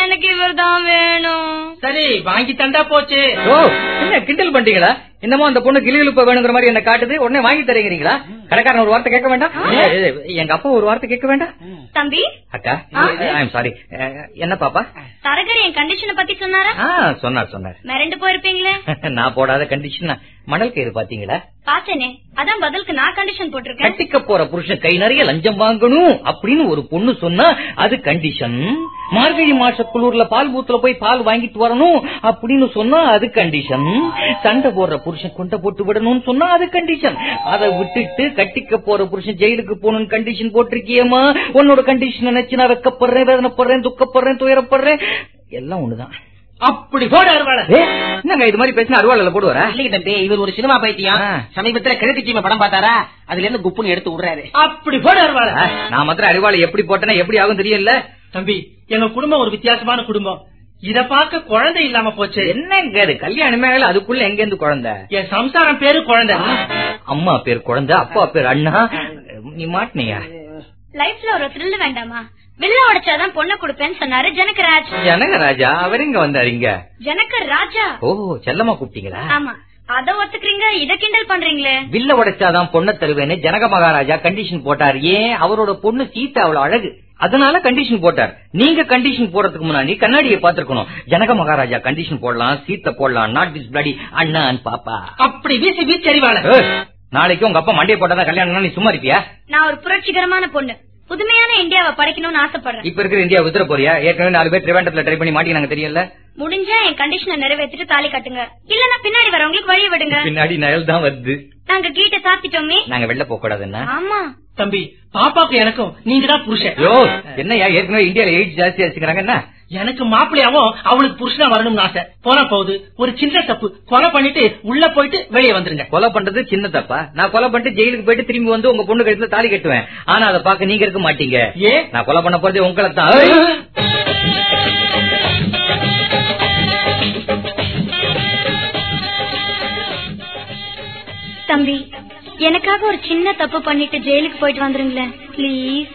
எனக்கு இவர் தான் வேணும். சரி வாங்கி தந்தா போச்சு. ஓ என்ன கிண்டல் பண்றீங்களா? என்னமோ அந்த பொண்ணு கிளிகளுப்ப வேணுங்கிற மாதிரி என்ன காட்டுது உடனே வாங்கி தரீங்களா கடைக்காரன் ஒரு வார்த்தை கேட்க வேண்டாம்? எங்க அப்பா ஒரு வார்த்தை கேட்க வேண்டாம்? தம்பி? அக்கா ஐ சாரி என்ன பாப்பா? தரகர் என் கண்டிஷனை பத்தி சொன்னாரா? சொன்னார் சொன்னார். மிரண்டு போயிருப்பீங்களே. நான் போடாத கண்டிஷன் மணல் கயிறு பாத்தீங்களா? பாத்தேனே அதான் பதிலுக்கு நான் கண்டிஷன் போட்டிருக்கேன். கட்டிக்க போற புருஷன் கை நிறைய லஞ்சம் வாங்கணும் அப்படின்னு ஒரு பொண்ணு சொன்னா அது கண்டிஷன் மார்கழி மாச குளூர்ல பால் பூத்துல போய் பால் வாங்கிட்டு வரணும் அப்படின்னு சொன்னா அது கண்டிஷன் சண்டை போடுற புருஷன் கொண்ட போட்டு விடணும்னு சொன்னா அது கண்டிஷன் அதை விட்டுட்டு கட்டிக்க போற புருஷன் ஜெயிலுக்கு போகணும்னு கண்டிஷன் போட்டிருக்கியேமா உன்னோட கண்டிஷன் நினைச்சு நான் வெக்கப்படுறேன் வேதனைப்படுறேன் துக்கப்படுறேன் துயரப்படுறேன். எல்லாம் ஒண்ணுதான். அப்படி போட அருவாள என்னங்க இது மாதிரி பேசினா அருவாள் போடுவாரா இல்லைங்க இவர் ஒரு சினிமா பைத்தியம். சமீபத்துல கிழக்கு சீமை படம் பார்த்தாரா? அதுல இருந்து குப்புன்னு எடுத்து விடுறாரு. அப்படி போட அருவாள நான் மாத்திரம் அறிவாளை எப்படி போட்டேன்னா எப்படி ஆகும் தெரியல தம்பி எங்க குடும்பம் ஒரு வித்தியாசமான குடும்பம். இத பார்க்க குழந்தை இல்லாம போச்சு. என்னங்க அது கல்யாணமே ஆகல அதுக்குள்ள எங்க இருந்து குழந்தை? என் சம்சாரம் பேரு குழந்தை. அம்மா பேர் குழந்தை அப்பா பேர் அண்ணா? நீ மாட்டினியா? லைஃப்ல ஒரு த்ரில் வேண்டாமா? வில்ல உடைச்சாதான் பொண்ணை கொடுப்பேன்னு சொன்னாரு ஜனகராஜ். ஜனகராஜா அவர் எங்க வந்தாரு இங்க? ஜனகர் ராஜா. ஓ செல்லமா கூப்பிட்டீங்களா? ஆமா. அத ஒத்துக்கிறீங்க இத கிண்டல் பண்றீங்களே? வில்ல உடைச்சாதான் பொண்ணை தருவேன்னு ஜனக மகாராஜா கண்டிஷன் போட்டார். ஏன்? அவரோட பொண்ணு சீதா அவ்வளவு அழகு. அதனால கண்டிஷன் போட்டார். நீங்க கண்டிஷன் போடுறதுக்கு முன்னாடி கண்ணாடியை பாத்துருக்கணும் ஜனக மகாராஜா கண்டிஷன் போடலாம் சீத்தை போடலாம் நாட் திஸ் பிளடி அண்ணான் பாப்பா. அப்படி வீசி வீசி அறிவாள நாளைக்கு உங்க அப்பா மண்டையை போட்டாதான் கல்யாணம் நீ சும்மா இருப்பியா? நான் ஒரு புரட்சிகரமான பொண்ணு. புதுமையான இந்தியாவை படைக்கணும்னு ஆசைப்படுறேன். இப்ப இருக்கிற இந்தியா வித்துற போறியா? ஏற்கனவே நாலு பேர் ட்ரிவாண்டத்துல ட்ரை பண்ணி மாட்டினாங்க தெரியல முடிஞ்சா என் கண்டிஷனை நிறைவேற்றிட்டு தாலி கட்டுங்க. இல்லன்னா பின்னாடி வரவங்களுக்கு வழி விடுங்க. பின்னாடி நயல் தான் வருது. நாங்க கீட்ட சாத்திட்டோமே. நாங்க வெளில போக கூடாதுன்னா ஆமா. தம்பி பாப்பாக்கு எனக்கும் நீங்க தான் புருஷன். யோ என்னையா ஏற்கனவே இந்தியால எய்ட் ஜாஸ்தியா வச்சுக்கிறாங்க என்ன? எனக்கு மாப்பிள்ளையாவும் அவளுக்கு புருஷனா வரணும்னு ஆசை. போனா போகுது. ஒரு சின்ன தப்பு. கொலை பண்ணிட்டு உள்ள போயிட்டு வெளியே வந்துருங்க. கொலை பண்றது சின்ன தப்பா? நான் கொலை பண்ணிட்டு ஜெயிலுக்கு போயிட்டு திரும்பி வந்து உங்க பொண்ணு கழுத்துல தாலி கட்டுவேன். ஆனா அதை பாக்க நீங்க இருக்க மாட்டீங்க. ஏன் நான் கொலை பண்ண போறதே உங்களை தான். தம்பி எனக்காக ஒரு சின்ன தப்பு பண்ணிட்டு ஜெயிலுக்கு போயிட்டு வந்துருங்களேன். ப்ளீஸ்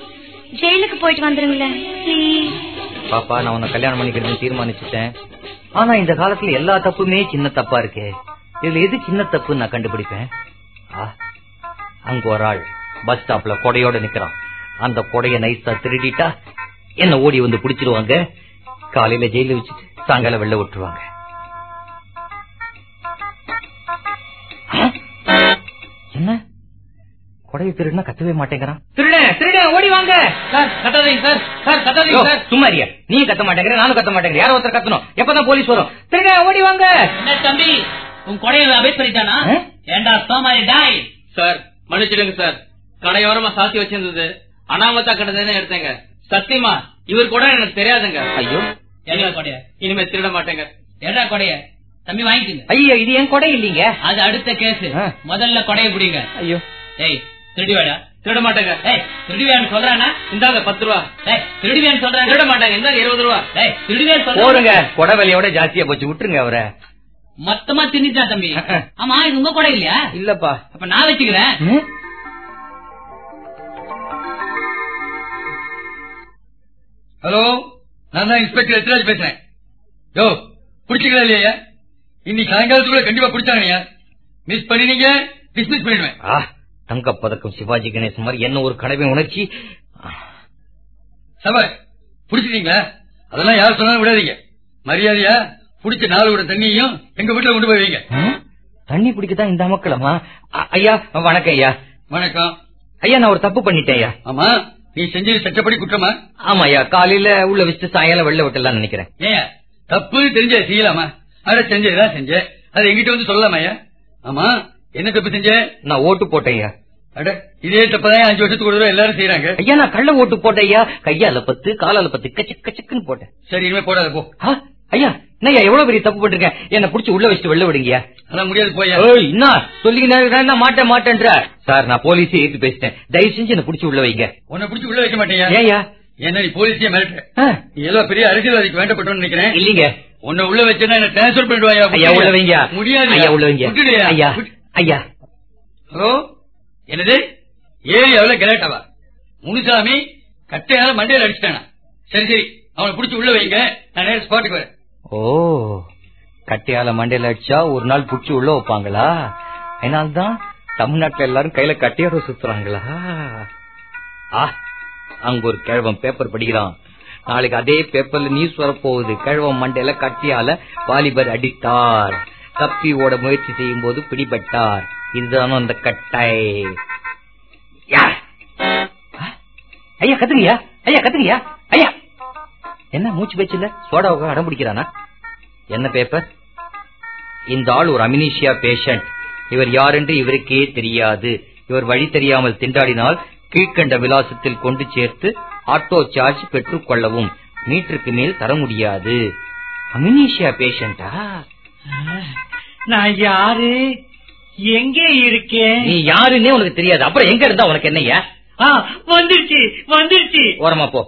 ஜெயிலுக்கு போயிட்டு வந்துருங்களேன். ப்ளீஸ் பாப்பா நான் உன்னை கல்யாணம் பண்ணிக்கிறதுன்னு தீர்மானிச்சுட்டேன். ஆனா இந்த காலத்துல எல்லா தப்புமே சின்ன தப்பா இருக்கே. இதுல எது சின்ன தப்புன்னு நான் கண்டுபிடிப்பேன்? அங்க ஒரு ஆள் பஸ் ஸ்டாப்ல கொடையோட நிக்கிறான். அந்த கொடைய நைஸா திருடிட்டா என்ன ஓடி வந்து பிடிச்சிருவாங்க. காலையில ஜெயில வச்சுட்டு சாயங்காலம் வெளில விட்டுருவாங்க. என்ன? கொடையை திருடுனா கத்தவே மாட்டேங்கிறான். திருடன் ஓடி வாங்க. சார் கத்தாதீங்க சார். கத்தாதீங்க சார். சும்மா இருயா நீ கத்த மாட்டேங்கிற நானும் கத்த மாட்டேங்கிற. யாரோ ஒருத்தர் கத்தணும். எப்பதான் போலீஸ் வரும். திருட ஓடி வாங்க. என்ன தம்பி உன் கொடையை பண்ணிட்டானா? ஏண்டா சோமாரி டாய். சார் மன்னிச்சிடுங்க சார். கடையோரமா சாத்தி வச்சிருந்தது. அனாமத்தா கிடந்ததுன்னு எடுத்தேங்க. சத்தியமா இவர் கூட எனக்கு தெரியாதுங்க. ஐயோ. என்ன கொடைய? இனிமே திருட மாட்டேங்க. ஏண்டா கொடைய? தம்பி வாங்கிக்கங்க. ஐயோ இது என் கொடை இல்லீங்க. அது அடுத்த கேஸ். முதல்ல கொடைய பிடிங்க. ஐயோ. ஏய் திருடிவாடா திருட மாட்டேங்க ஏய் திருடிவேன்னு சொல்றானா? இந்தாங்க பத்து ரூபா. ஏய் திருடிவேன்னு சொல்றாங்க திருட மாட்டேங்க இந்தாங்க இருபது ரூபா. ஏய் திருடிவேன்னு சொல்றாங்க போடுங்க. கொடை விலையோட ஜாஸ்தியா போச்சு. விட்டுருங்க அவரை. மொத்தமா தின்னுட்டான் தம்பி? ஆமா இது உங்க கொடை இல்லையா? இல்லப்பா. அப்ப நான் வச்சுக்கிறேன்? ஹலோ நான் தான் இன்ஸ்பெக்டர் எத்ராஜ் பேசுறேன். யோ பிடிச்சிக்கலாம் இல்லையா? இன்னைக்கு சாயங்காலத்துக்குள்ள கண்டிப்பா பிடிச்சாங்கய்யா. மிஸ் பண்ணினீங்க டிஸ்மிஸ் பண்ணிடுவேன். ஆ, தங்கப்பதக்கம் சிவாஜி கணேசன் மாதிரி என்ன ஒரு கடமை உணர்ச்சி? சபை புடிச்சிட்டீங்களா? அதெல்லாம் யார் சொன்னாலும் விடாதீங்க. மரியாதையா புடிச்ச நாலு விட தண்ணியையும் எங்க வீட்டுல கொண்டு போய் வைங்க? தண்ணி பிடிக்கதான் இந்த மக்களமா ஐயா வணக்கம் ஐயா. வணக்கம். ஐயா நான் ஒரு தப்பு பண்ணிட்டேன் ஐயா. ஆமா நீ செஞ்சது சட்டப்படி குற்றமா? ஆமா ஐயா காலையில உள்ள வச்சுட்டு சாயங்காலம் வெளில விட்டுலாம் நினைக்கிறேன். ஏன் தப்பு தெரிஞ்ச செய்யலாமா? அட செஞ்சதுதான் செஞ்ச அது எங்கிட்ட வந்து சொல்லலாமா ஐயா? ஆமா என்ன தப்பு செஞ்ச? நான் ஓட்டு அட இதே தப்பதான் அஞ்சு வருஷத்துக்கு ஒரு எல்லாரும் செய்யறாங்க ஐயா நான் கள்ள ஓட்டு போட்டேன் ஐயா. கையால பத்து காலால பத்து கச்சு கச்சுக்குன்னு போட்டேன். சரி இனிமே போடாத போ. ஐயா என்னய்யா எவ்வளவு பெரிய தப்பு பண்ணிருக்கேன் என்ன புடிச்சு உள்ள வச்சுட்டு வெளில விடுங்கய்யா அதான் முடியாது போயா என்ன சொல்லிக்கினா மாட்டேன் மாட்டேன்ற. சார் நான் போலீஸே ஏத்து பேசிட்டேன். தயவு செஞ்சு என்ன புடிச்சு உள்ள வைங்க. உன்னை பிடிச்சி உள்ள வைக்க மாட்டேயா ஏயா என்ன நீ போலீஸே மிரட்டுற நீ ஏதோ பெரிய அரசியல்வாதிக்கு வேண்டப்பட்டோன்னு நினைக்கிறேன். இல்லீங்க. உன்னை உள்ள வச்சா என்ன டிரான்ஸ்பர் பண்ணிடுவாயா உள்ள வைங்க. முடியாது ஐயா. உள்ள வைங்க. ஐயா. ஐயா. ஹலோ என்னது? ஏறி எவ்வளவு முனுசாமி கட்டையால மண்டையில அடிச்சிட்டானா. சரி சரி அவனை பிடிச்சி உள்ள வைங்க. நான் நேரம் ஸ்பாட்டுக்கு வரேன். ஓ கட்டையால மண்டையில அடிச்சா ஒரு நாள் புடிச்சு உள்ள வைப்பாங்களா? அதனால்தான் தமிழ்நாட்டுல எல்லாரும் கையில கட்டையோட சுத்துறாங்களா? ஆ அங்க ஒரு கிழவன் பேப்பர் படிக்கிறான். நாளைக்கு அதே பேப்பர்ல நியூஸ் வரப்போகுது. கிழவன் மண்டையில கட்டியால வாலிபர் அடித்தார். தப்பி ஓட முயற்சி செய்யும் போது பிடிபட்டார். இதுதான் அந்த கட்டை. ஐயா கத்துங்கய்யா ஐயா கத்துங்கய்யா ஐயா! என்ன மூச்சு பேச்சுல சோடாவுக்கு அடம் பிடிக்கிறானா? என்ன பேப்பர் இந்த ஆள் ஒரு அமினிஷியா பேஷண்ட் இவர் யாரென்று இவருக்கே தெரியாது. இவர் வழி தெரியாமல் திண்டாடினால் கீழ்கண்ட விலாசத்தில் கொண்டு சேர்த்து ஆட்டோ சார்ஜ் பெற்றுக் கொள்ளவும். மீட்டருக்கு மேல் தர முடியாது. அமினிஷியா பேஷண்டா நான் யாரு? எங்க இருக்கேன்? நீ யாருன்னே உனக்கு தெரியாது. அப்புறம் எங்க இருந்தா உனக்கு என்னய்யா? ஆ, வந்துருச்சு வந்துருச்சு. ஓரமா போ.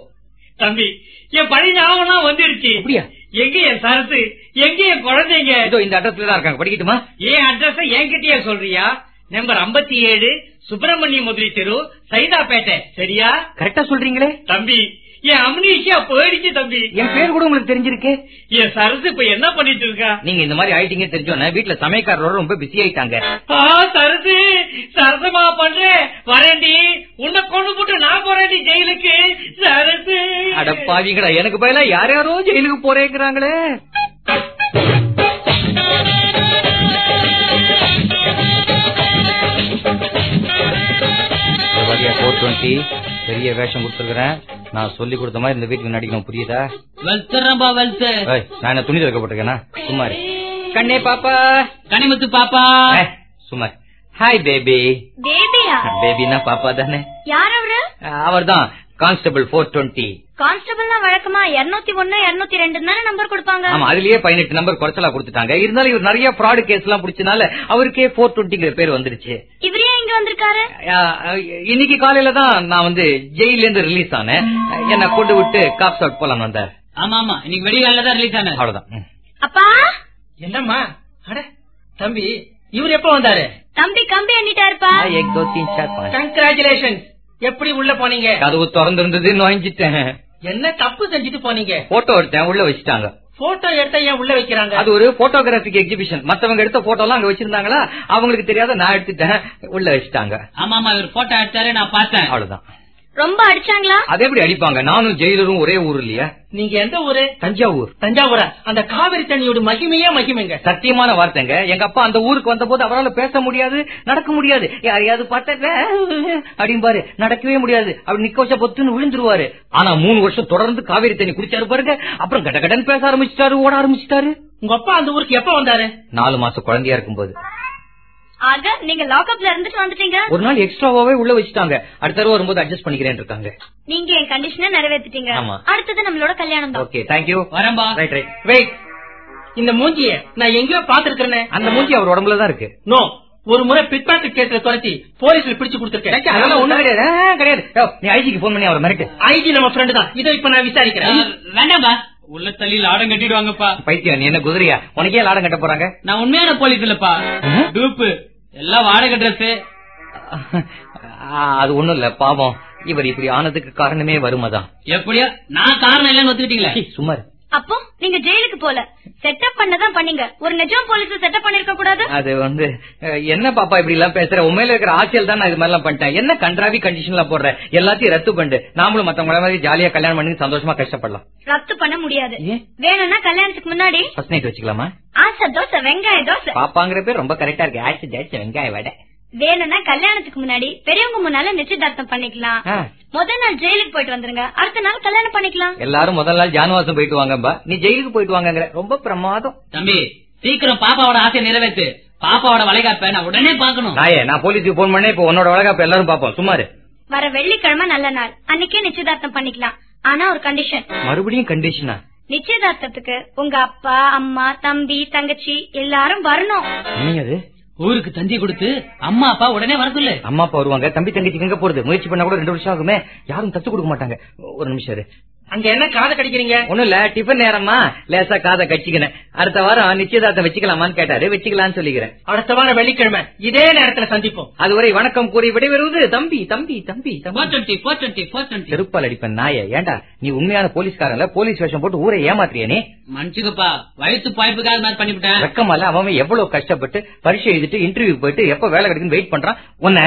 தம்பி என் பழைய ஞாபகம் வந்துருச்சு. அப்படியா? எங்க என் சரசு? எங்க என் குழந்தைங்க? இதோ இந்த அட்ரஸ்ல தான் இருக்காங்க. படிக்கட்டுமா? என் அட்ரஸ் என்கிட்டயே சொல்றியா? நம்பர் 57 ஏழு சுப்பிரமணிய முதலி தெரு சைதாப்பேட்டை. சரியா? கரெக்டா சொல்றீங்களே? தம்பி என் அம்னீஷியா போயிடுச்சு தம்பி. என் பேர் கூட உங்களுக்கு தெரிஞ்சிருக்கு? என் சரசு இப்ப என்ன பண்ணிட்டு இருக்கா நீங்க இந்த மாதிரி ஆயிட்டீங்க தெரிஞ்சோன்னா வீட்டுல சமயக்காரரோட ரொம்ப பிஸி ஆயிட்டாங்க. ஆ சரசு சரசமா பண்றேன் வரேன்டி. உன்னை கொண்டு போட்டு நான் போறேன்டி ஜெயிலுக்கு. சரசு. அட பாவிங்களா எனக்கு பதிலா யார் யாரோ ஜெயிலுக்கு போறேங்கிறாங்களே. ஃபோர் டுவெண்ட்டி பெரிய வேஷம் கொடுத்துருக்கேன் நான் சொல்லி கொடுத்த மாதிரி இந்த வீட்டுக்கு நடிக்கணும். புரியுதா? வெல்த்து ஏய், நான் என்ன துணி துவைக்கப்பட்டிருக்கேனா சும்மா இரு. கண்ணே பாப்பா. கனிமுத்து பாப்பா. சும்மா ஹாய் பேபி பேபியா பேபினா பாப்பா தானே? யார் அவரு? அவர்தான். கான்ஸ்டபிள் ஃபோர் டுவெண்ட்டி கான்ஸ்டபிள்னா வழக்கமா இருநூத்தி ஒன்னு இருநூத்தி ரெண்டு தானே நம்பர் கொடுப்பாங்க? அதுலயே பதினெட்டு நம்பர் குறைச்சலா கொடுத்துட்டாங்க. இருந்தாலும் இவர் நிறைய ஃப்ராடு கேஸ் எல்லாம் பிடிச்சனால அவருக்கே போர் டுவெண்ட்டிங்கிற பேர் வந்துருச்சு. இவரே எங்க வந்திருக்காரு? இன்னைக்கு காலையில தான் நான் வந்து ஜெயில இருந்து ரிலீஸ் ஆனேன். என்ன கொண்டு விட்டு காப்ஸ் அவுட் போலாம் வந்தார் ஆமா ஆமா. இன்னைக்கு வெளியால தான் ரிலீஸ் ஆனேன். அவ்வளவுதான். அப்பா? என்னம்மா? அட தம்பி இவர் எப்ப வந்தாரு? தம்பி கம்பி எண்ணிட்டாருப்பா. கங்கராச்சுலேஷன் எப்படி உள்ள போனீங்க? கதவு திறந்திருந்தது நோய்ஞ்சிட்டேன் என்ன தப்பு செஞ்சுட்டு போனீங்க? போட்டோ எடுத்தேன் உள்ள வச்சுட்டாங்க. போட்டோ எடுத்தா ஏன் உள்ள வைக்கிறாங்க? அது ஒரு போட்டோகிராபிக் எக்ஸிபிஷன் மத்தவங்க எடுத்த போட்டோ எல்லாம் அங்க வச்சிருந்தாங்களா? அவங்களுக்கு தெரியாத நான் எடுத்துட்டேன் உள்ள வச்சுட்டாங்க. ஆமா ஆமா இவர் போட்டோ எடுத்தாரு நான் பார்த்தேன். அவ்வளவுதான். ரொம்ப அடிச்சாங்களா? அது எப்படி அடிப்பாங்க? நானும் ஜெயிலரும் ஒரே ஊர் இல்லையா? நீங்க எந்த ஊரு? தஞ்சாவூர். தஞ்சாவூரா? அந்த காவிரி தண்ணியோட மகிமையே மகிமைங்க. சத்தியமான வார்த்தைங்க. எங்க அப்பா அந்த ஊருக்கு வந்த போது அவரால் பேச முடியாது நடக்க முடியாது. யாரையாவது பார்த்த அப்படிம்பாரு நடக்கவே முடியாது. அப்படி நிக்க வச்ச பொத்துன்னு விழுந்துருவாரு. ஆனா மூணு வருஷம் தொடர்ந்து காவேரி தண்ணி குடிச்சாரு பாருங்க. அப்புறம் கட கடன் பேச ஆரம்பிச்சிட்டாரு ஓட ஆரம்பிச்சிட்டாரு. உங்க அப்பா அந்த ஊருக்கு எப்ப வந்தாரு? நாலு மாசம் குழந்தையா இருக்கும்போது. ஆக நீங்க லாக்அப்ல இருந்துட்டு வந்துட்டீங்க. ஒரு நாள் எக்ஸ்ட்ராவாவே உள்ள வச்சுட்டாங்க. அடுத்த தடவை வரும்போது அட்ஜஸ்ட் பண்ணிக்கிறேன் இருக்காங்க நீங்க என் கண்டிஷனை நிறைவேற்றிட்டீங்க ஆமா. அடுத்தது நம்மளோட கல்யாணம் தான். ஓகே தேங்க்யூ வரேன்பா ரைட் ரைட் வெயிட் இந்த மூஞ்சிய நான் எங்கேயோ பாத்துருக்கேனே அந்த மூஞ்சி அவர் உடம்புல தான் இருக்கு. நோ ஒரு முறை பிட்பாக்கெட் கேஸ்ல துரத்தி போலீஸ்ல பிடிச்சு கொடுத்திருக்கேன். அதெல்லாம் ஒண்ணும் கிடையாது. கிடையாது. யோ, நீ ஐஜிக்கு போன் பண்ணி அவர் மிரட்டு. ஐஜி நம்ம ஃப்ரெண்டு தான். இதோ இப்ப நான் விசாரிக்கிறேன். அஹ், வேண்டாம்பா உள்ள தள்ளி லாடம் கட்டிடுவாங்கப்பா. பைத்தியம் நீ என்ன குதிரையா? உனக்கே லாடம் கட்ட போறாங்க? நான் உண்மையான போலீஸ் இல்லப்பா? டூப்பு. எல்லாம் வாடகை ட்ரெஸ் அது ஒண்ணும் இல்ல பாவம். இவர் இப்படி ஆனதுக்கு காரணமே வருமதான். எப்படியா? நான் காரணம் இல்லைன்னு ஒத்துக்கிட்டீங்களே? சீ, சும்மா இரு. அப்போ நீங்க ஜெயிலுக்கு போல. செட்டப் பண்ணதான் பண்ணீங்க. ஒரு நிஜம் போலீஸ் செட்டப் பண்ணிருக்க கூடாது? அது வந்து என்ன பாப்பா இப்படி எல்லாம் பேசுற உண்மையில இருக்கிற ஆட்சியல் தான் நான் இது மாதிரி எல்லாம் பண்ணிட்டேன். என்ன கன்றாவி கண்டிஷன்ல போடுற? எல்லாத்தையும் ரத்து பண்ணிட்டு நாமளும் மத்தவங்கள மாதிரி ஜாலியா கல்யாணம் பண்ணி சந்தோஷமா கஷ்டப்படலாம். ரத்து பண்ண முடியாது? வேணும்னா கல்யாணத்துக்கு முன்னாடி ஃபர்ஸ்ட் நைட் வச்சுக்கலாமா? ஆசை தோசை வெங்காய தோசை. பாப்பாங்கிற பேர் ரொம்ப கரெக்டா இருக்கு. ஆச்சு ஜாச்சு வெங்காய வடை. வேணும்னா கல்யாணத்துக்கு முன்னாடி பெரியவங்க முன்னால நிச்சயதார்த்தம் பண்ணிக்கலாம். முதல் நாள் ஜெயிலுக்கு போயிட்டு வந்துருங்க. அடுத்த நாள் கல்யாணம் பண்ணிக்கலாம். எல்லாரும் முதல் நாள் ஜானுவாசம் போயிட்டு வாங்கப்பா. நீ ஜெயிலுக்கு போயிட்டு வாங்கங்கிற. ரொம்ப பிரமாதம். தம்பி சீக்கிரம் பாப்பாவோட ஆசையை நிறைவேத்து பாப்பாவோட வளைகாப்ப நான் உடனே பாக்கணும் நாயே நான் போலீஸுக்கு போன் பண்ணேன். இப்போ உன்னோட வழக்காப்ப எல்லாரும் பாப்போம் சுமாரு வர வெள்ளிக்கிழமை நல்ல நாள். அன்னைக்கே நிச்சயதார்த்தம் பண்ணிக்கலாம். ஆனா ஒரு கண்டிஷன் மறுபடியும் கண்டிஷனா நிச்சயதார்த்தத்துக்கு உங்க அப்பா அம்மா தம்பி தங்கச்சி எல்லாரும் வரணும். ஊருக்கு தந்தி கொடுத்து அம்மா அப்பா உடனே வர சொல்லு அம்மா அப்பா வருவாங்க. தம்பி தங்கச்சி எங்க போறது? முயற்சி பண்ணா கூட ரெண்டு வருஷம் ஆகுமே. யாரும் தத்து கொடுக்க மாட்டாங்க. ஒரு நிமிஷம் அங்க என்ன காதை கடிக்கிறீங்க? ஒண்ணும் இல்ல டிஃபன் நேரமா லேசா காதை கட்சிக்கினேன் அடுத்த வாரம் நிச்சயதார்த்தம் வச்சுக்கலாமான்னு கேட்டாரு. வச்சுக்கலாம்னு சொல்லிக்கிறேன். அடுத்த வாரம் வெள்ளிக்கிழமை. இதே நேரத்துல சந்திப்போம். அதுவரை வணக்கம் கூறி விடைபெறுவது தம்பி தம்பி தம்பி செருப்பால் அடிப்பேன் நாய. ஏன்டா நீ உண்மையான போலீஸ்காரன்ல போலீஸ் வேஷம் போட்டு ஊரை ஏமாத்திரியா நீ? மன்னிச்சுக்கப்பா வயிற்று பாய்ப்புக்காக மாதிரி பண்ணிவிட்டேன். வெக்கமால அவன் எவ்வளவு கஷ்டப்பட்டு பரீட்சை எழுதிட்டு இன்டர்வியூ போயிட்டு எப்ப வேலை கிடைக்குன்னு வெயிட் பண்றான்? உன்ன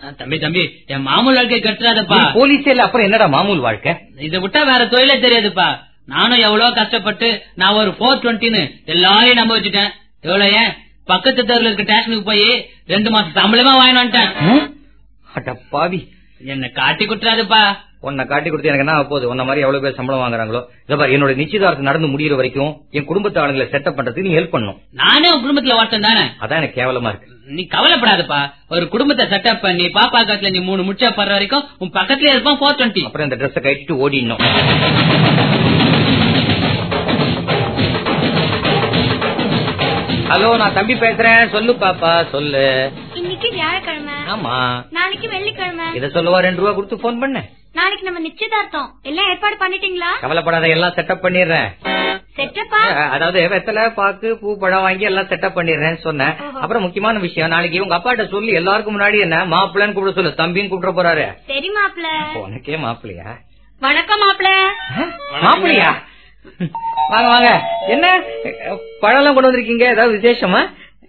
தம்பி தம்பி என் மாமூல் வாழ்க்கை கட்டுறாதப்பா போலீஸே அப்புறம் என்னடா மாமூல் வாழ்க்கை? இதை விட்டா வேற தொழிலே தெரியாதுப்பா. நானும் எவ்வளவு கஷ்டப்பட்டு நான் ஒரு போர் டுவெண்ட்டின்னு எல்லாரையும் நம்ப வச்சுட்டேன். எவ்வளவு ஏன்? பக்கத்து தெருல இருக்க ஸ்டேஷனுக்கு போய் ரெண்டு மாசம் சம்பளமா வாங்கி வந்துட்டேன். பாவி. என்ன காட்டி குட்டுறாதுப்பா உன்னை காட்டி கொடுத்து எனக்கு என்ன போகுது? உன்ன மாதிரி எவ்வளவு பேர் சம்பளம் வாங்குறாங்களோ? இதை பாரு என்னோட நிச்சயதார்த்தம் நடந்து முடியிற வரைக்கும் என் குடும்பத்து ஆளுங்களை செட்டப் பண்றதுக்கு நீ ஹெல்ப் பண்ணும் நானே உன் குடும்பத்துல ஒருத்தன் தானே? அதான் எனக்கு கேவலமா இருக்கு. நீ கவலைப்படாதப்பா. ஒரு குடும்பத்தை செட்டப் பண்ணி பாப்பா காட்டுல நீ மூணு முச்சா படுற வரைக்கும் உன் பக்கத்துல இருப்பான் போர் டுவெண்ட்டி அப்புறம் இந்த ட்ரெஸ்ஸை கட்டிட்டு ஓடிடணும். ஹலோ நான் தம்பி பேசுறேன். சொல்லு பாப்பா சொல்லு. இன்னைக்கு வியாழக்கிழமை ஆமா. நாளைக்கு வெள்ளிக்கிழமை. இத சொல்லவா ரெண்டு ரூபா கொடுத்து போன் பண்ண. நாளைக்கு நம்ம நிச்சயதார்த்தம். எல்லாம் ஏற்பாடு பண்ணிட்டீங்களா? கவலைப்படாத எல்லாம் செட்டப் பண்ணிடுறேன். அதாவது வெத்தலை பாக்கு பூ பழம் வாங்கி எல்லாம் செட்டப் பண்ணிடுறேன்னு சொன்னேன். அப்புறம் முக்கியமான விஷயம் நாளைக்கு உங்க அப்பாட்ட சொல்லி எல்லாருக்கும் முன்னாடி என்ன மாப்பிள்ளைன்னு கூப்பிட சொல்லு. தம்பின்னு கூப்பிட போறாரு. சரி மாப்பிள உனக்கே மாப்பிள்ளையா? வணக்கம் மாப்பிள அஹ், மாப்பிள்ளையா? வாங்க வாங்க. என்ன? பழம் கொண்டு வந்திருக்கீங்க? ஏதாவது விசேஷமா?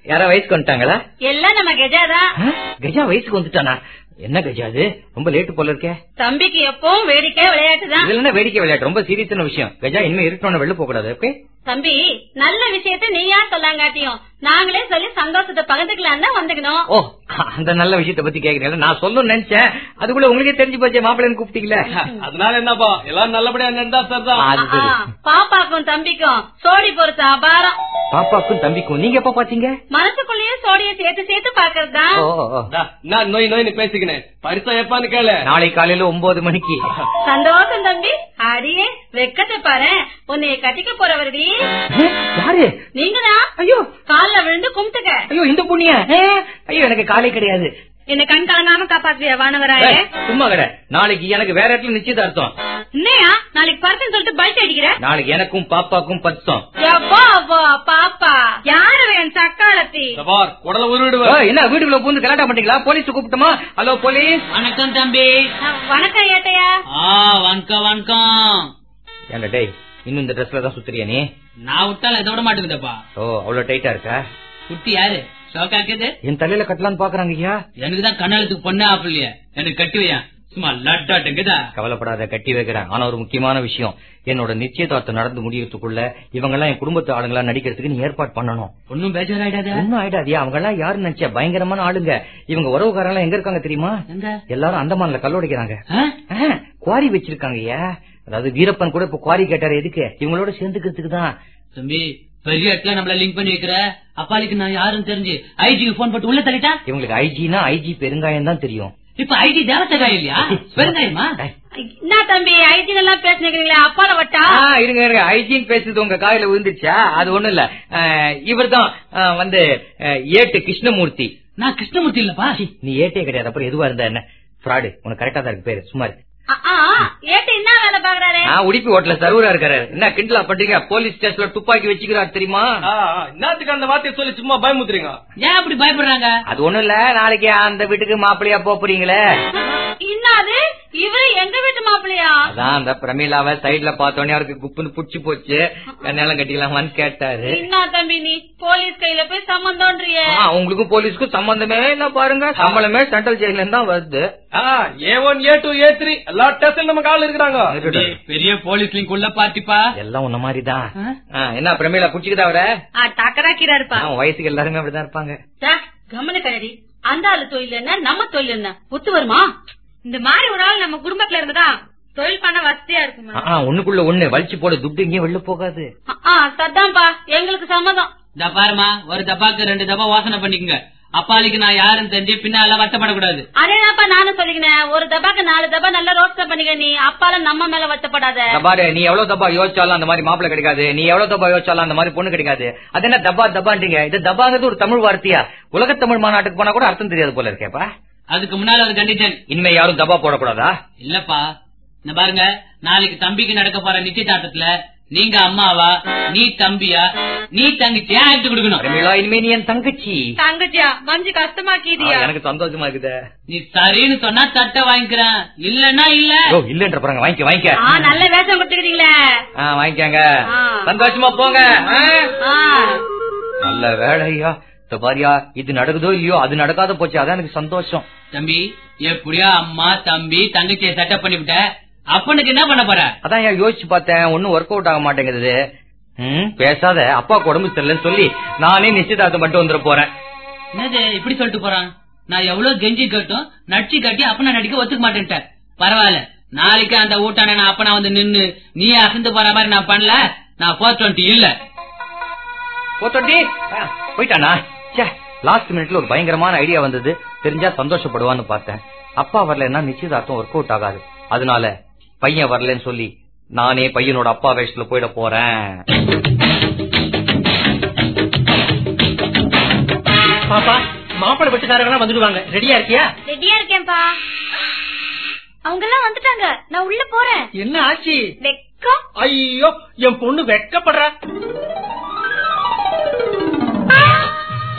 யாரா வயசுக்கு வந்துட்டாங்களா? எல்லாம் நம்ம கெஜாதான் கஜா வயசுக்கு வந்துட்டானா? என்ன கஜா அது? ரொம்ப லேட்டு போல இருக்கே. தம்பிக்கு எப்பவும் வேடிக்கை விளையாட்டுதான் வேடிக்கை விளையாட்டு? ரொம்ப சீரியஸான விஷயம். கஜா இனிமே இருட்டோன்னு வெளில போக கூடாது ஓகே தம்பி நல்ல விஷயத்த நீயா சொல்லாங்காட்டியும். நாங்களே சொல்லி சந்தோஷத்தை பகிர்ந்துக்கலாம் தான் வந்துக்கணும் ஓ அந்த நல்ல விஷயத்த பத்தி கேக்குறீங்களா நான் சொல்லணும்னு நினைச்சேன். அதுக்குள்ள உங்களுக்கே தெரிஞ்சு போச்சே மாப்பிள்ளைன்னு கூப்பிட்டீங்களே? அதனால என்னப்பா? எல்லாம் நல்லபடியா சார் சரி. பாப்பாக்கும் தம்பிக்கும் சோடி பொறுத்த அபாரம். பாப்பாக்கும் தம்பிக்கும். நீங்க எப்ப பாத்தீங்க? மனசுக்குள்ளேயே சோடிய சேர்த்து சேர்த்து பாக்குறதுதான். நான் நோய் நோய்னு பேசிக்கினேன் பரிசா எப்பான்னு கேளு. நாளை காலையில ஒன்பது மணிக்கு. சந்தோஷம் தம்பி. அடியே வெக்கத்தை பாரு உன்னைய கட்டிக்க போறவர்களே யாரு? நீங்கதான் ஐயோ. கால்ல விழுந்து கும்பிட்டுக்க. ஐயோ இந்த புண்ணிய? ஐயோ எனக்கு காலை கிடையாது. என்ன கண் கலங்காம காப்பாத்துவியா வானவராய சும்மா கடை. நாளைக்கு எனக்கு வேற இடத்துல நிச்சயதார்த்தம். என்னையா? நாளைக்கு பறக்குன்னு சொல்லிட்டு பல்ட் அடிக்கிற? நாளைக்கு எனக்கும் பாப்பாக்கும் பத்தம் பாப்பா. யாரு என் சக்காலத்தி? குடல உருவிடுவேன். ஏய், என்ன வீட்டுக்குள்ள பூந்து கலாட்டா பண்ணீங்களா போலீஸ் கூப்பிட்டுமா? Hello police. வணக்கம் தம்பி. வணக்கம் ஏட்டையா. ஆ வணக்கம் வணக்கம். ஏன்டா டேய் இன்னும் இந்த ட்ரெஸ்ல தான் சுத்துறியா நீ? நான் விட்டாலும் இதை விட மாட்டேங்குதப்பா. ஓ அவ்வளவு டைட்டா இருக்கா? குட்டி யாரு? ஷோக்கா இருக்குது? என் தலையில கட்டலான்னு பாக்குறாங்க ஐயா. எனக்கு தான் கண்ணாலத்துக்கு பொண்ணே ஆப்பிள்ளையா. எனக்கு கட்டி வையா. சும்மா லட்டாட்டுங்குதா? கவலைப்படாத கட்டி வைக்கிறேன். ஆனா ஒரு முக்கியமான விஷயம். என்னோட நிச்சயதார்த்தம் நடந்து முடியறதுக்குள்ள இவங்க எல்லாம் என் குடும்பத்து ஆளுங்களா நடிக்கிறதுக்கு நீ ஏற்பாடு பண்ணணும். ஒன்னும் பேஜாராயிடாத? ஒன்னும் ஆயிடாதியா அவங்க எல்லாம் யாரு நினைச்ச பயங்கரமான ஆளுங்க. இவங்க உறவுக்காரங்க எங்க இருக்காங்க தெரியுமா? எல்லாரும் அந்தமான்ல கல்லோடிக்கிறாங்க? குவாரி வச்சிருக்காங்க ஐயா. அதாவது வீரப்பன் கூட இப்ப குவாரி கேட்டாரு எதுக்கு? இவங்களோட சேர்ந்துக்கிறதுக்கு தான். தம்பி பெரிய இடத்துல நம்மள லிங்க் பண்ணி வைக்கிற. அப்பாலிக்கு நான் யாருன்னு தெரிஞ்சு ஐஜிக்கு போன் போட்டு உள்ள தள்ளிட்டா? இவங்களுக்கு ஐஜினா ஐஜி பெருங்காயம் தான் தெரியும். இப்ப ஐடி தேவசகாய் இல்லையா? பெருங்காயமா. என்ன தம்பி ஐடி எல்லாம் பேசுனீங்களே அப்பால வட்டா? இருங்க இருங்க. ஐஜின் பேசுறது உங்க காயில விழுந்துச்சா அது ஒண்ணும் இல்ல. இவர் தான் வந்து ஏட்டு கிருஷ்ணமூர்த்தி. நான் கிருஷ்ணமூர்த்தி இல்லப்பா. நீ ஏட்டே கிடையாது. அப்புறம் எதுவா இருந்தா என்ன? ஃப்ராடு உனக்கு கரெக்டா தான் இருக்கு பேரு. சுமார் ஏட்டு வேலை பாக்குறாரு ஆ உடுப்பி ஹோட்டல சர்வரா இருக்காரு என்ன கிண்டலா பண்றீங்க? போலீஸ் ஸ்டேஷன்ல துப்பாக்கி வச்சுக்கிறார் தெரியுமா? என்னத்துக்கு அந்த வார்த்தையை சொல்லி சும்மா பயமுத்துறீங்க ஏன் அப்படி பயப்படுறாங்க? அது ஒண்ணும் இல்ல. நாளைக்கு அந்த வீட்டுக்கு மாப்பிள்ளையா போப் போறீங்களே. என்னது இவரு எங்க வீட்டு மாப்பிள்ளையா? அதான் அந்த பிரமீளாவை சைடுல பார்த்தோன்னே அவருக்கு குப்புன்னு புடிச்சு போச்சு. கண்ணெல்லாம் கட்டிக்கலாமான்னு கேட்டாரு. என்ன தம்பி நீ போலீஸ் கையில போய் சம்பந்தம்ன்றிய ஆ, உங்களுக்கும் போலீஸ்க்கும் சம்பந்தமே இல்ல பாருங்க. சம்பளமே சென்ட்ரல் ஜெயில தான் வருது. A one A two A three எல்லா டெஸ்ட் நம்ம கால இருக்கிறாங்க. பெரிய போலீஸ் லிங்க் உள்ள பார்ட்டிப்பா எல்லாம் உன்ன மாதிரிதான். ஆ, என்ன பிரமீளா புடிச்சுக்கிட்டா அவர? டக்கராக்கிறா இருப்பா. வயசுக்கு எல்லாருமே அப்படிதான் இருப்பாங்க. கம்மனு கரடி அந்த ஆளு தொழில் என்ன நம்ம தொழில் என்ன? ஒத்து வருமா? இந்த மாதிரி ஒரு ஆள் நம்ம குடும்பத்துல இருந்ததா தொழில் பண்ண வசதியா இருக்குமா? ஆ, ஒண்ணுக்குள்ள ஒண்ணு. வலிச்சு போட துட்டு இங்கேயும் வெளில போகாது. சத்தாம்பா. எங்களுக்கு சம்மதம். இந்த பாருமா ஒரு தப்பாக்கு ரெண்டு தப்பா வாசனை பண்ணிக்கங்க. அப்பாலிக்கு நான் யாருன்னு தெரிஞ்சு பின்னால வருத்தப்படக்கூடாது. அதேதான்ப்பா நானும் சொல்லிக்கினேன். ஒரு தபாக்கு நாலு தபா நல்லா ரோஸ்ட் பண்ணிக்க. நீ அப்பால நம்ம மேல வச்சப்படாத இந்த பாரு நீ எவ்வளவு தப்பா யோசிச்சாலும் அந்த மாதிரி மாப்பிளை கிடைக்காது. நீ எவ்வளவு தப்பா யோசிச்சாலும் அந்த மாதிரி பொண்ணு கிடைக்காது. அது என்ன தப்பா தப்பான்றீங்க இது தப்பாங்கிறது ஒரு தமிழ் வார்த்தையா? உலக தமிழ் மாநாட்டுக்கு போனா கூட அர்த்தம் தெரியாது போல இருக்கேப்பா. அதுக்கு முன்னால ஒரு கண்டிஷன் இனிமே யாரும் தப்பா போடக்கூடாதா? இல்லப்பா. இந்த பாருங்க நாளைக்கு தம்பிக்கு நடக்க போற நிச்சயதார்த்தத்துல நீங்க அம்மாவா நீ தம்பியா நீ தங்கச்சியா எடுத்து கொடுக்கணும்? இனிமே நீ என் தங்கச்சி. தங்கச்சியா? மஞ்சு கஷ்டமாக்கிதியா எனக்கு சந்தோஷமா இருக்குதே. நீ சரின்னு சொன்னா தட்டை வாங்கிக்கிறேன். இல்லன்னா இல்ல. ஓ இல்லன்ற பாருங்க வாங்கிக்க வாங்கிக்க. நல்ல வேஷம் கொடுத்துக்கிறீங்களே வாங்கிக்கங்க. சந்தோஷமா போங்க. நல்ல வேலையா? இந்த பாரியா இது நடக்குதோ இல்லையோ அது நடக்காத போச்சு. அதான் எனக்கு சந்தோஷம். தம்பி எப்படியா அம்மா தம்பி தங்கச்சியை செட்டப் பண்ணிவிட்ட. அப்பனுக்கு என்ன பண்ண போற? அதான் ஏன் யோசிச்சு பார்த்தேன் ஒன்னும் ஒர்க் அவுட் ஆக மாட்டேங்குது ம், பேசாத அப்பா உடம்பு சரியில்லைன்னு சொல்லி நானே நிச்சயதார்த்தம் பண்ணிட்டு வந்துட போறேன். என்னது இப்படி சொல்லிட்டு போறான்? நான் எவ்வளவு கெஞ்சி கட்டும் நடிச்சு கட்டி அப்பனா நடிக்க ஒத்துக்க மாட்டேன்ட்டேன் பரவாயில்ல நாளைக்கு அந்த ஊட்டான நான் அப்பனா வந்து நின்னு நீ அசந்து போற மாதிரி நான் பண்ணல நான் போர் டுவெண்ட்டி இல்ல. போத்தோட்டி போயிட்டானா? லாஸ்ட் மினிட்ல ஒரு பயங்கரமான ஐடியா வந்தது. தெரிஞ்சா சந்தோஷப்படுவான்னு பார்த்தேன். அப்பா வரலன்னா நிச்சயதார்த்தம் ஒர்க் அவுட் ஆகாது. அதனால பையன் வரலன்னு சொல்லி நானே பையனோட அப்பா வேஷத்துல போயிட போறேன். பாப்பா மாப்பிள்ளை வீட்டுக்காரங்க வந்துடுவாங்க. ரெடியா இருக்கியா? ரெடியா இருக்கேன்பா அவங்க எல்லாம் வந்துட்டாங்க. நான் உள்ள போறேன். என்ன ஆச்சு? வெக்கம். ஐயோ என் பொண்ணு வெக்கப்படுறா.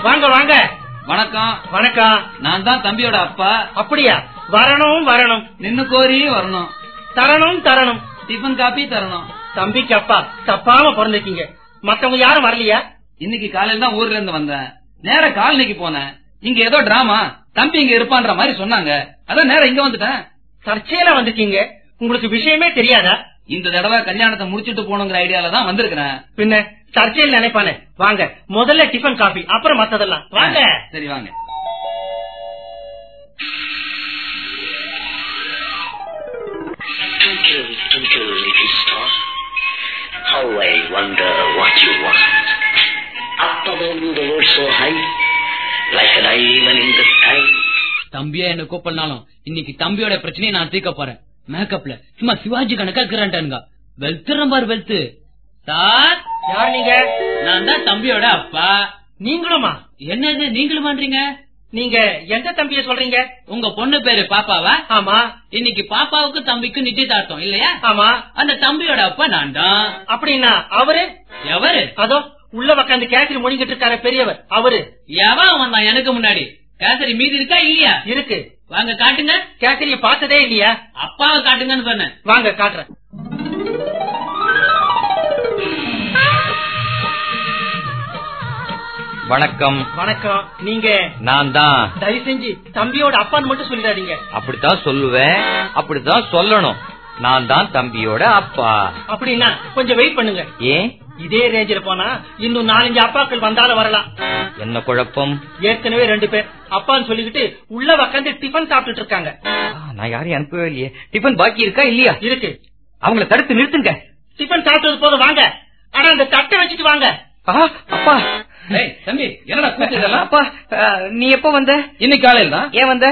வாங்க வாங்க. வணக்கம். வணக்கம். நான் தான் தம்பியோட அப்பா. அப்படியா? வரணும் வரணும். நின்னு கோரி வரணும். தரணும் தரணும். டிஃபன் காப்பி தரணும். தம்பிக்கு அப்பா. தப்பாம பிறந்திருக்கீங்க மத்தவங்க யாரும் வரலையா? இன்னைக்கு காலையில தான் ஊர்ல இருந்து வந்தேன். நேர காலனிக்கு போனேன். இங்க ஏதோ டிராமா தம்பி இங்க இருப்பான்ற மாதிரி சொன்னாங்க. அதான் நேரம் இங்க வந்துட்டேன். தற்செயலா வந்திருக்கீங்க உங்களுக்கு விஷயமே தெரியாதா? இந்த தடவை கல்யாணத்தை முடிச்சிட்டு போகணுங்கிற ஐடியால தான் வந்திருக்கிறேன். பின்ன? தற்செயல் நினைப்பானே. வாங்க முதல்ல டிஃபன் காபி அப்புறம் மத்ததெல்லாம். வாங்க. சரி வாங்க. Twinkle, twinkle, little star, how I wonder what you want. Up above the world so high, like a diamond in the sky. தம்பியா என்ன கூப்பிடனாலும் இன்னைக்கு தம்பியோட பிரச்சனையை நான் தீர்க்க போறேன். மேக்கப்ல சும்மா சிவாஜி கணக்கா இருக்கிறான்டானுங்க வெளுத்துறேன் பாரு வெளுத்து சார் யார் நீங்க? நான் தான் தம்பியோட அப்பா. நீங்களுமா? என்னது நீங்களும் பண்றீங்க நீங்க எந்த தம்பிய சொல்றீங்க? உங்க பொண்ணு பேரு பாப்பாவா? ஆமா. இன்னைக்கு பாப்பாவுக்கு தம்பிக்கு நிச்சயதார்த்தம் இல்லையா? ஆமா. அந்த தம்பியோட அப்பா நான் தான். அப்படின்னா அவரு? எவரு? அதோ உள்ள உக்காந்து கேசரி முடிங்கிட்டு இருக்காரு பெரியவர். அவரு? எவன் வந்தான் எனக்கு முன்னாடி? கேசரி மீதி இருக்கா இல்லையா? இருக்கு. வாங்க காட்டுங்க. கேசரிய பார்த்ததே இல்லையா? அப்பாவை காட்டுங்கன்னு சொன்னேன். வாங்க காட்டுறேன். வணக்கம். வணக்கம். நீங்க நான் தான். தயவு செஞ்சு தம்பியோட அப்பான்னு மட்டும் சொல்லிடாதீங்க. அப்படித்தான் சொல்லுவேன். அப்படித்தான் சொல்லணும். நான் தான் தம்பியோட அப்பா. அப்படின்னா கொஞ்சம் வெயிட் பண்ணுங்க. ஏன்? இதே ரேஞ்சில் போனா இன்னும் நாலஞ்சு அப்பாக்கள் வந்தாலும் வரலாம். என்ன குழப்பம்? ஏற்கனவே ரெண்டு பேர் அப்பான்னு சொல்லிக்கிட்டு உள்ள உக்காந்து டிஃபன் சாப்பிட்டுட்டு இருக்காங்க. நான் யாரையும் அனுப்பவே இல்லையே. டிஃபன் பாக்கி இருக்கா இல்லையா? இருக்கு. அவங்கள தடுத்து நிறுத்துங்க. டிஃபன் சாப்பிட்டது போதும் வாங்க. ஆனா அந்த தட்டை வச்சுட்டு வாங்க. அப்பா. தம்பி என்னடா கூத்து இதெல்லாம்? அப்பா நீ எப்ப வந்த? இன்னைக்கு காலையில தான். ஏன் வந்த?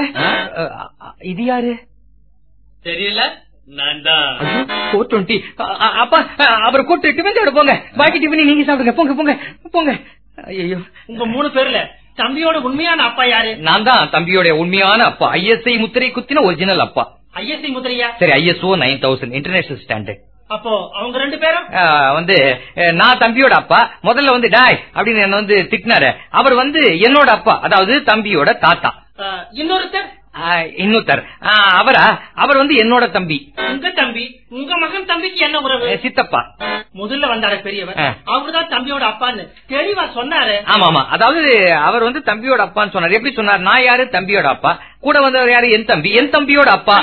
இது யாரு? தெரியல அப்பா அவரை கூட்டு டிஃபன் போங்க. பாக்கி டிஃபன் நீங்க சாப்பிடுங்க. போங்க போங்க போங்க. ஐயோ உங்க மூணு பேர்ல தம்பியோட உண்மையான அப்பா யாரு? நான் தான் தம்பியோட உண்மையான அப்பா. ஐஎஸ்ஐ முத்திரை குத்தின ஒரிஜினல் அப்பா. ஐஎஸ்சி முதிரையா சரி ISO nine thousand. International standard அப்போ அவங்க ரெண்டு பேரும்? வந்து நான் தம்பியோட அப்பா முதல்ல வந்து டாய் அப்படின்னு என்ன வந்து திட்டினாரு. அவர் வந்து என்னோட அப்பா அதாவது தம்பியோட தாத்தா. இன்னொருத்தர்? இன்னொருத்தர். அவரா? அவர் வந்து என்னோட தம்பி. உங்க தம்பி உங்க மகன் தம்பிக்கு என்ன உறவு? சித்தப்பா. முதல்ல வந்தாரு பெரியவர். அவருதான் தம்பியோட அப்பான்னு தெளிவா சொன்னாரு. ஆமா ஆமா அதாவது அவர் வந்து தம்பியோட அப்பான்னு சொன்னார். எப்படி சொன்னார்? நான் யாரு? தம்பியோட அப்பா. கூட வந்தவர் யாரு? என் தம்பி. என் தம்பியோட அப்பா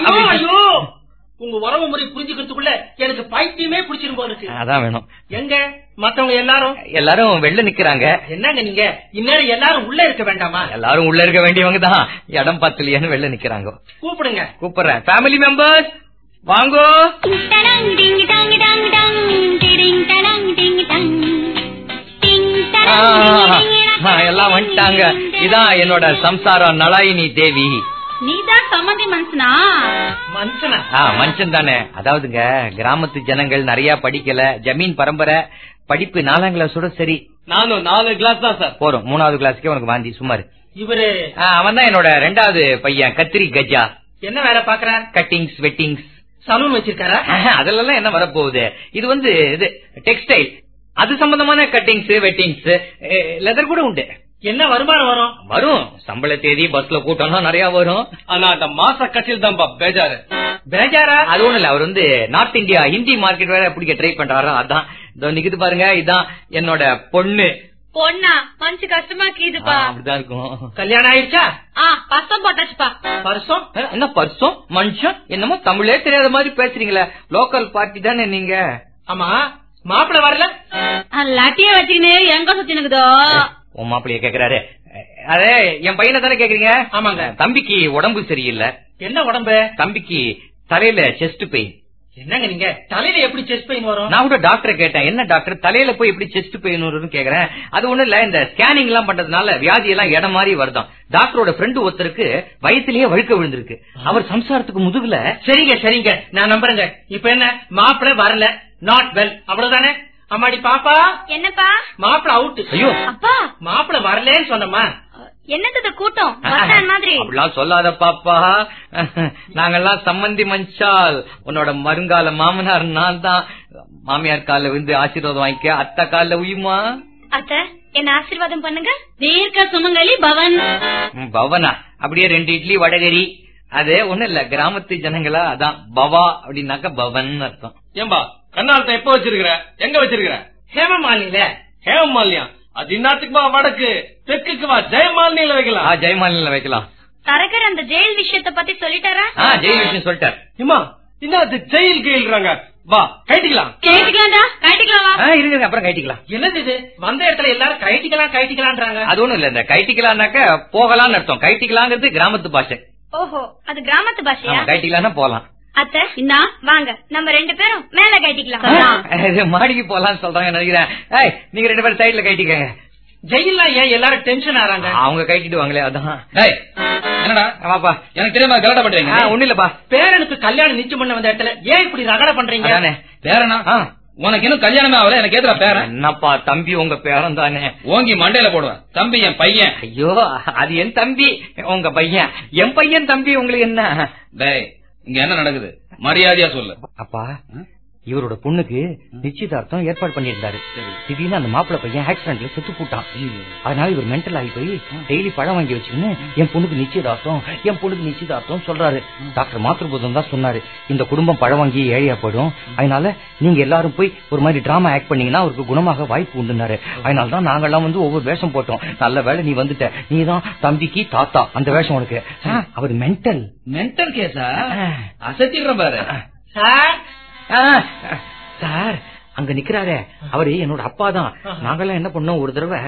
உங்க உறவு முறை புரிஞ்சுக்கிறதுக்குள்ள எனக்கு பைத்தியமே பிடிச்சிரும் போல இருக்கு. அதான் வேணும். எங்க? மத்தவங்க எல்லாரும்? எல்லாரும் வெளில நிக்கிறாங்க. என்னங்க நீங்க? இந்நேரம் எல்லாரும் உள்ள இருக்க வேண்டாமா? எல்லாரும் உள்ள இருக்க வேண்டியவங்க தான் இடம் பத்தலையான்னு வெளில நிக்கிறாங்க. கூப்பிடுங்க. கூப்பிடுறேன். ஃபேமிலி மெம்பர்ஸ் வாங்கோ. எல்லாம் வந்துட்டாங்க. இதான் என்னோட சம்சாரம் நலாயினி தேவி. நீதான் சம்மந்தி மனுஷனா? மனுஷனா? தானே. அதாவதுங்க கிராமத்து ஜனங்கள் நிறைய படிக்கல. ஜமீன் பரம்பரை படிப்பு நாலாம் கிளாஸோட சரி. நானும் நாலு கிளாஸ் தான் சார். போறோம். மூணாவது கிளாஸ்க்கே உனக்கு வாந்தி சுமார் இவரு அவன் தான் என்னோட ரெண்டாவது பையன் கத்திரி கஜா. என்ன வேலை பாக்குறார் கட்டிங்ஸ் வெட்டிங்ஸ். சலூன் வச்சிருக்காரா? அதெல்லாம் என்ன வரப்போகுது? இது வந்து இது டெக்ஸ்டைல். அது சம்பந்தமான கட்டிங்ஸ் வெட்டிங்ஸ் லெதர் கூட உண்டு. என்ன வருமானம் வரும்? வரும். சம்பள தேதி பஸ்ல கூட்டம்லாம் நிறைய வரும். ஆனா அந்த மாச கட்சியில் தான்ப்பா பேஜாரு. பேஜாரா? அது ஒண்ணும் இல்ல அவர் வந்து நார்த் இந்தியா ஹிந்தி மார்க்கெட் வேற பிடிக்க ட்ரை பண்றாரோ அதான். இதோ நிக்குது பாருங்க இதான் என்னோட பொண்ணு. பொண்ணா? கொஞ்சம் கஷ்டமா கீதுப்பா அப்படிதான் இருக்கும். கல்யாணம் ஆயிடுச்சா? ஆ பசம் போட்டாச்சுப்பா. அஹ், என்ன பர்சம்? மனுஷன்? என்னமோ தமிழே தெரியாத மாதிரி பேசுறீங்களே. லோக்கல் பார்ட்டி தானே நீங்க. ஆமா. மாப்பிள்ள வரல? லட்டிய வச்சுக்கினே எங்க சுத்தினுக்குதோ? உன் மாப்பிளைய கேக்குறாரு. அதே என் பையனை தானே கேக்குறீங்க? ஆமாங்க. தம்பிக்கு உடம்பு சரியில்லை. என்ன உடம்பு? தம்பிக்கு தலையில செஸ்ட் பெயின் என்னங்க நீங்க? தலையில எப்படி செஸ்ட் பெயின் வரும்? நான் கூட டாக்டரை கேட்டேன். என்ன டாக்டர் தலையில போய் எப்படி செஸ்ட் பெயின் வரும்னு கேக்குறேன். அது ஒண்ணு இல்ல இந்த ஸ்கேனிங் எல்லாம் பண்றதுனால வியாதி எல்லாம் இடம் மாதிரி வருதாம் டாக்டரோட ஃப்ரெண்டு ஒருத்தருக்கு வயித்துலயே வழுக்க விழுந்திருக்கு. அவர் சம்சாரத்துக்கு முதுகுல சரிங்க சரிங்க. நான் நம்புறேங்க. இப்ப என்ன? மாப்பிள்ள வரல. நாட் வெல் அவ்வளவுதானே? அம்மாடி பாப்பா. என்னப்பா? மாப்பிள்ள அவுட் ஐயோ. அப்பா. மாப்பிள்ள வரலன்னு சொன்னமா என்னது கூட்டம்? மாதிரி? அப்படிலாம் சொல்லாத பாப்பா. நாங்கெல்லாம் சம்மந்தி மஞ்சால் உன்னோட மருங்கால மாமனார் நான் தான். மாமியார் கால விழுந்து ஆசீர்வாதம் வாங்கிக்க. அத்தை கால உயுமா? அத்த என்ன ஆசீர்வாதம் பண்ணுங்க? தீர்க்க சுமங்கலி பவன். பவனா? அப்படியே ரெண்டு இட்லி வடகரி. அது ஒண்ணு இல்ல கிராமத்து ஜனங்களா அதான் பவா அப்படின்னாக்க பவன் அர்த்தம். ஏம்பா கண்ணாலத்தை எப்ப வச்சிருக்கிற? எங்க வச்சிருக்கிற? ஹேமமாலில. ஹேமமாலியா? அது இன்னாத்துக்குமா வடக்கு. தெற்குக்கு வா. ஜெயமாலினியில வைக்கலாம். ஜெயமாலினில வைக்கலாம். தரகர் அந்த ஜெயில் விஷயத்த பத்தி சொல்லிட்டாரா? ஆ ஜெய் விஷயம் சொல்லிட்டார். இம்மா என்ன அது ஜெயில் கீழ்றாங்க வா கைட்டிக்கலாம் கேட்டுக்கலாம்டா. கேட்டுக்கலாம் இருங்க அப்புறம் கைட்டிக்கலாம் என்னது இது? வந்த இடத்துல எல்லாரும் கைட்டிக்கலாம் கைட்டிக்கலான்றாங்க அது ஒண்ணும் இல்ல. இந்த கைட்டிக்கலாம்னாக்க போகலாம்னு அர்த்தம். கைட்டிக்கலாங்கிறது கிராமத்து பாஷை. ஓஹோ அது கிராமத்து பாஷையா? ஆமா கைட்டிக்கலாம்னா போலாம் அத்த இந்தா வாங்க. நம்ம ரெண்டு பேரும் மேல கேட்டிக்கலாம். இது மாடிக்கு போலாம்னு சொல்றாங்க நினைக்கிறேன். ஏய் நீங்க ரெண்டு பேரும் சைடுல கைட்டிக்கங்க. ஜெயில ஏன் எல்லாரும் டென்ஷன் ஆறாங்க? அவங்க கைட்டிட்டு வாங்களே அதான் என்னடா? ஆமாப்பா எனக்கு தெரியாம கலாட்டா பண்றீங்க? ஆ, ஒண்ணும் இல்லப்பா. பேரனுக்கு கல்யாணம் நிச்சயம் பண்ண வந்த இடத்துல ஏன் இப்படி ரகட பண்றீங்க? பேரனா. உனக்கு இன்னும் கல்யாணமே ஆகல எனக்கு ஏதுடா பேரன் என்னப்பா தம்பி உங்க பேரன் தானே. ஓங்கி மண்டையில போடுவேன். தம்பி என் பையன். ஐயோ அது என் தம்பி உங்க பையன். என் பையன் தம்பி உங்களுக்கு என்ன? டேய் இங்க என்ன நடக்குது? மரியாதையா சொல்லு. அப்பா இவரோட பொண்ணுக்கு நிச்சயதார்த்தம் ஏற்பாடு பண்ணியிருந்தாரு. திடீர்னு அந்த மாப்பிள்ளை பையன் ஆக்சிடென்ட்ல செத்து போட்டான். அதனால இவர் மென்டல் ஆகி போய் டெய்லி பழம் வாங்கி வச்சுக்கின்னு என் பொண்ணுக்கு நிச்சயதார்த்தம் என் பொண்ணுக்கு நிச்சயதார்த்தம் சொல்றாரு. டாக்டர் மாத்திருபோதம் தான் சொன்னாரு. இந்த குடும்பம் பழம் வாங்கி ஏழையா போயிடும். அதனால நீங்க எல்லாரும் போய் ஒரு மாதிரி டிராமா ஆக்ட் பண்ணீங்கன்னா அவருக்கு குணமாக வாய்ப்பு உண்டுனாரு அதனால தான் நாங்கெல்லாம் வந்து ஒவ்வொரு வேஷம் போட்டோம். நல்ல வேளை நீ வந்துட்ட. நீ தான் தம்பிக்கு தாத்தா. அந்த வேஷம் உனக்கு. அவர் மென்டல் மென்டல் கேஸா அசத்திடுற பாரு. சார் சார் அங்க நிக்கிறாரே. அவரு என்னோட அப்பா தான் நாங்கெல்லாம் என்ன பண்ணோம்? ஒரு தடவை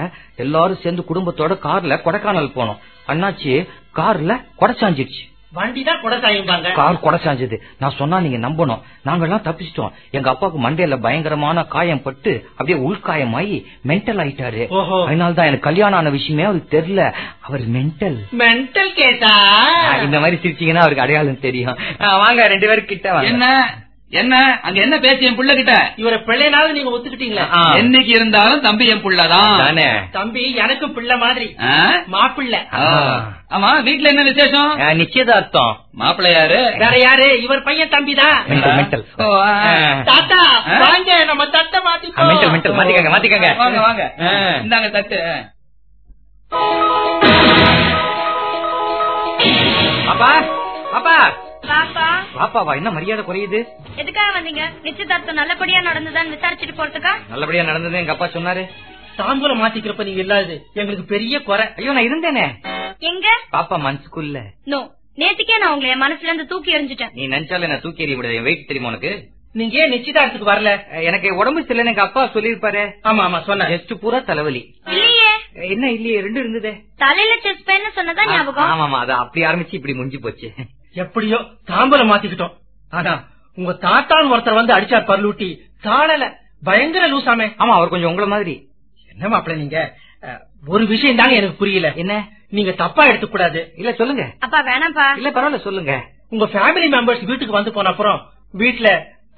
எல்லாரும் சேர்ந்து குடும்பத்தோட கார்ல கொடைக்கானல் போனோம். அண்ணாச்சி கார்ல கொடைச்சாஞ்சிடுச்சு வண்டி தான் கொடை சாயும்பாங்க கார் கொடைச்சாஞ்சது நான் சொன்னா நீங்க நம்பணும். நாங்கெல்லாம் தப்பிச்சிட்டோம். எங்க அப்பாவுக்கு மண்டையில பயங்கரமான காயம் பட்டு அப்படியே உள்காயமாயி மென்டல் ஆயிட்டாரு. ஓஹோ. அதனால தான் எனக்கு கல்யாணம் ஆன விஷயமே அவருக்கு தெரியல. அவர் மென்டல் மென்டல் கேஸா இந்த மாதிரி சிரிச்சீங்கன்னா அவருக்கு அடையாளம் தெரியும். வாங்க ரெண்டு பேரும் கிட்ட என்ன? என்ன? அங்க என்ன பேச்சு என் புள்ள கிட்ட இவரை பிள்ளைனாலும் நீங்க ஒத்துக்கிட்டீங்களா. என்னைக்கு இருந்தாலும் தம்பி என் புள்ளதான். தானே. தம்பி எனக்கும் பிள்ளை மாதிரி? மாப்பிள்ளை. ஆமா வீட்டுல என்ன விசேஷம்? நிச்சயதார்த்தம். மாப்பிள்ளை யாரு? வேற யாரு? இவர் பையன் ஓ, ஆ. தாத்தா? வாங்க நம்ம தட்டை மென்டல் மாத்திக்கங்க மாத்திக்கங்க. வாங்க வாங்க. இந்தாங்க தட்டு. பாப்பா பாப்பா பாப்பாவா என்ன மரியாதை குறையுது? எதுக்காக வந்தீங்க? நிச்சயதார்த்தம் நல்லபடியா நடந்ததான்னு விசாரிச்சுட்டு போறதுக்கா? நல்லபடியா நடந்தது எங்க அப்பா சொன்னாரு. தாம்பூலம் மாத்திக்கிறப்ப நீங்க இல்லாது எங்களுக்கு பெரிய குறை. ஐயோ நான் இருந்தேனே. எங்க? பாப்பா மனசுக்குள்ள நோ நேத்துக்கே நான் உங்களை என் மனசுல இருந்து தூக்கி எறிஞ்சிட்டேன். நீ நினைச்சாலும் என்ன தூக்கி எறிய முடியாது வெயிட் தெரியுமா உனக்கு? நீங்க ஏன் நிச்சயதார்த்தத்துக்கு வரல? எனக்கு உடம்பு சரியில்லைன்னு எங்க அப்பா சொல்லிருப்பாரு ஆமா ஆமா சொன்ன ஜஸ்ட் பூரா தலைவலி. இல்லையே. என்ன இல்லையே ரெண்டு இருந்ததே. தலையில செஸ் பெயின் சொன்னதா ஞாபகம்? ஆமா ஆமா அது அப்படி ஆரம்பிச்சு இப்படி முடிஞ்சு போச்சு. எப்படியோ தாம்பூலம் மாத்திக்கிட்டோம். ஆனா உங்க தாத்தான் ஒருத்தர் வந்து அடிச்சார் பர்லூட்டி தாழல. பயங்கர லூசாமே. ஆமா அவர் கொஞ்சம் உங்கள மாதிரி. என்ன மாப்பிள நீங்க? ஒரு விஷயம் தாங்க எனக்கு புரியல. என்ன? நீங்க தப்பா எடுத்துக்க கூடாது இல்ல சொல்லுங்க. அப்பா வேணாம்ப்பா. இல்ல பரவாயில்ல சொல்லுங்க. உங்க ஃபேமிலி மெம்பர்ஸ் வீட்டுக்கு வந்து போன அப்புறம் வீட்டுல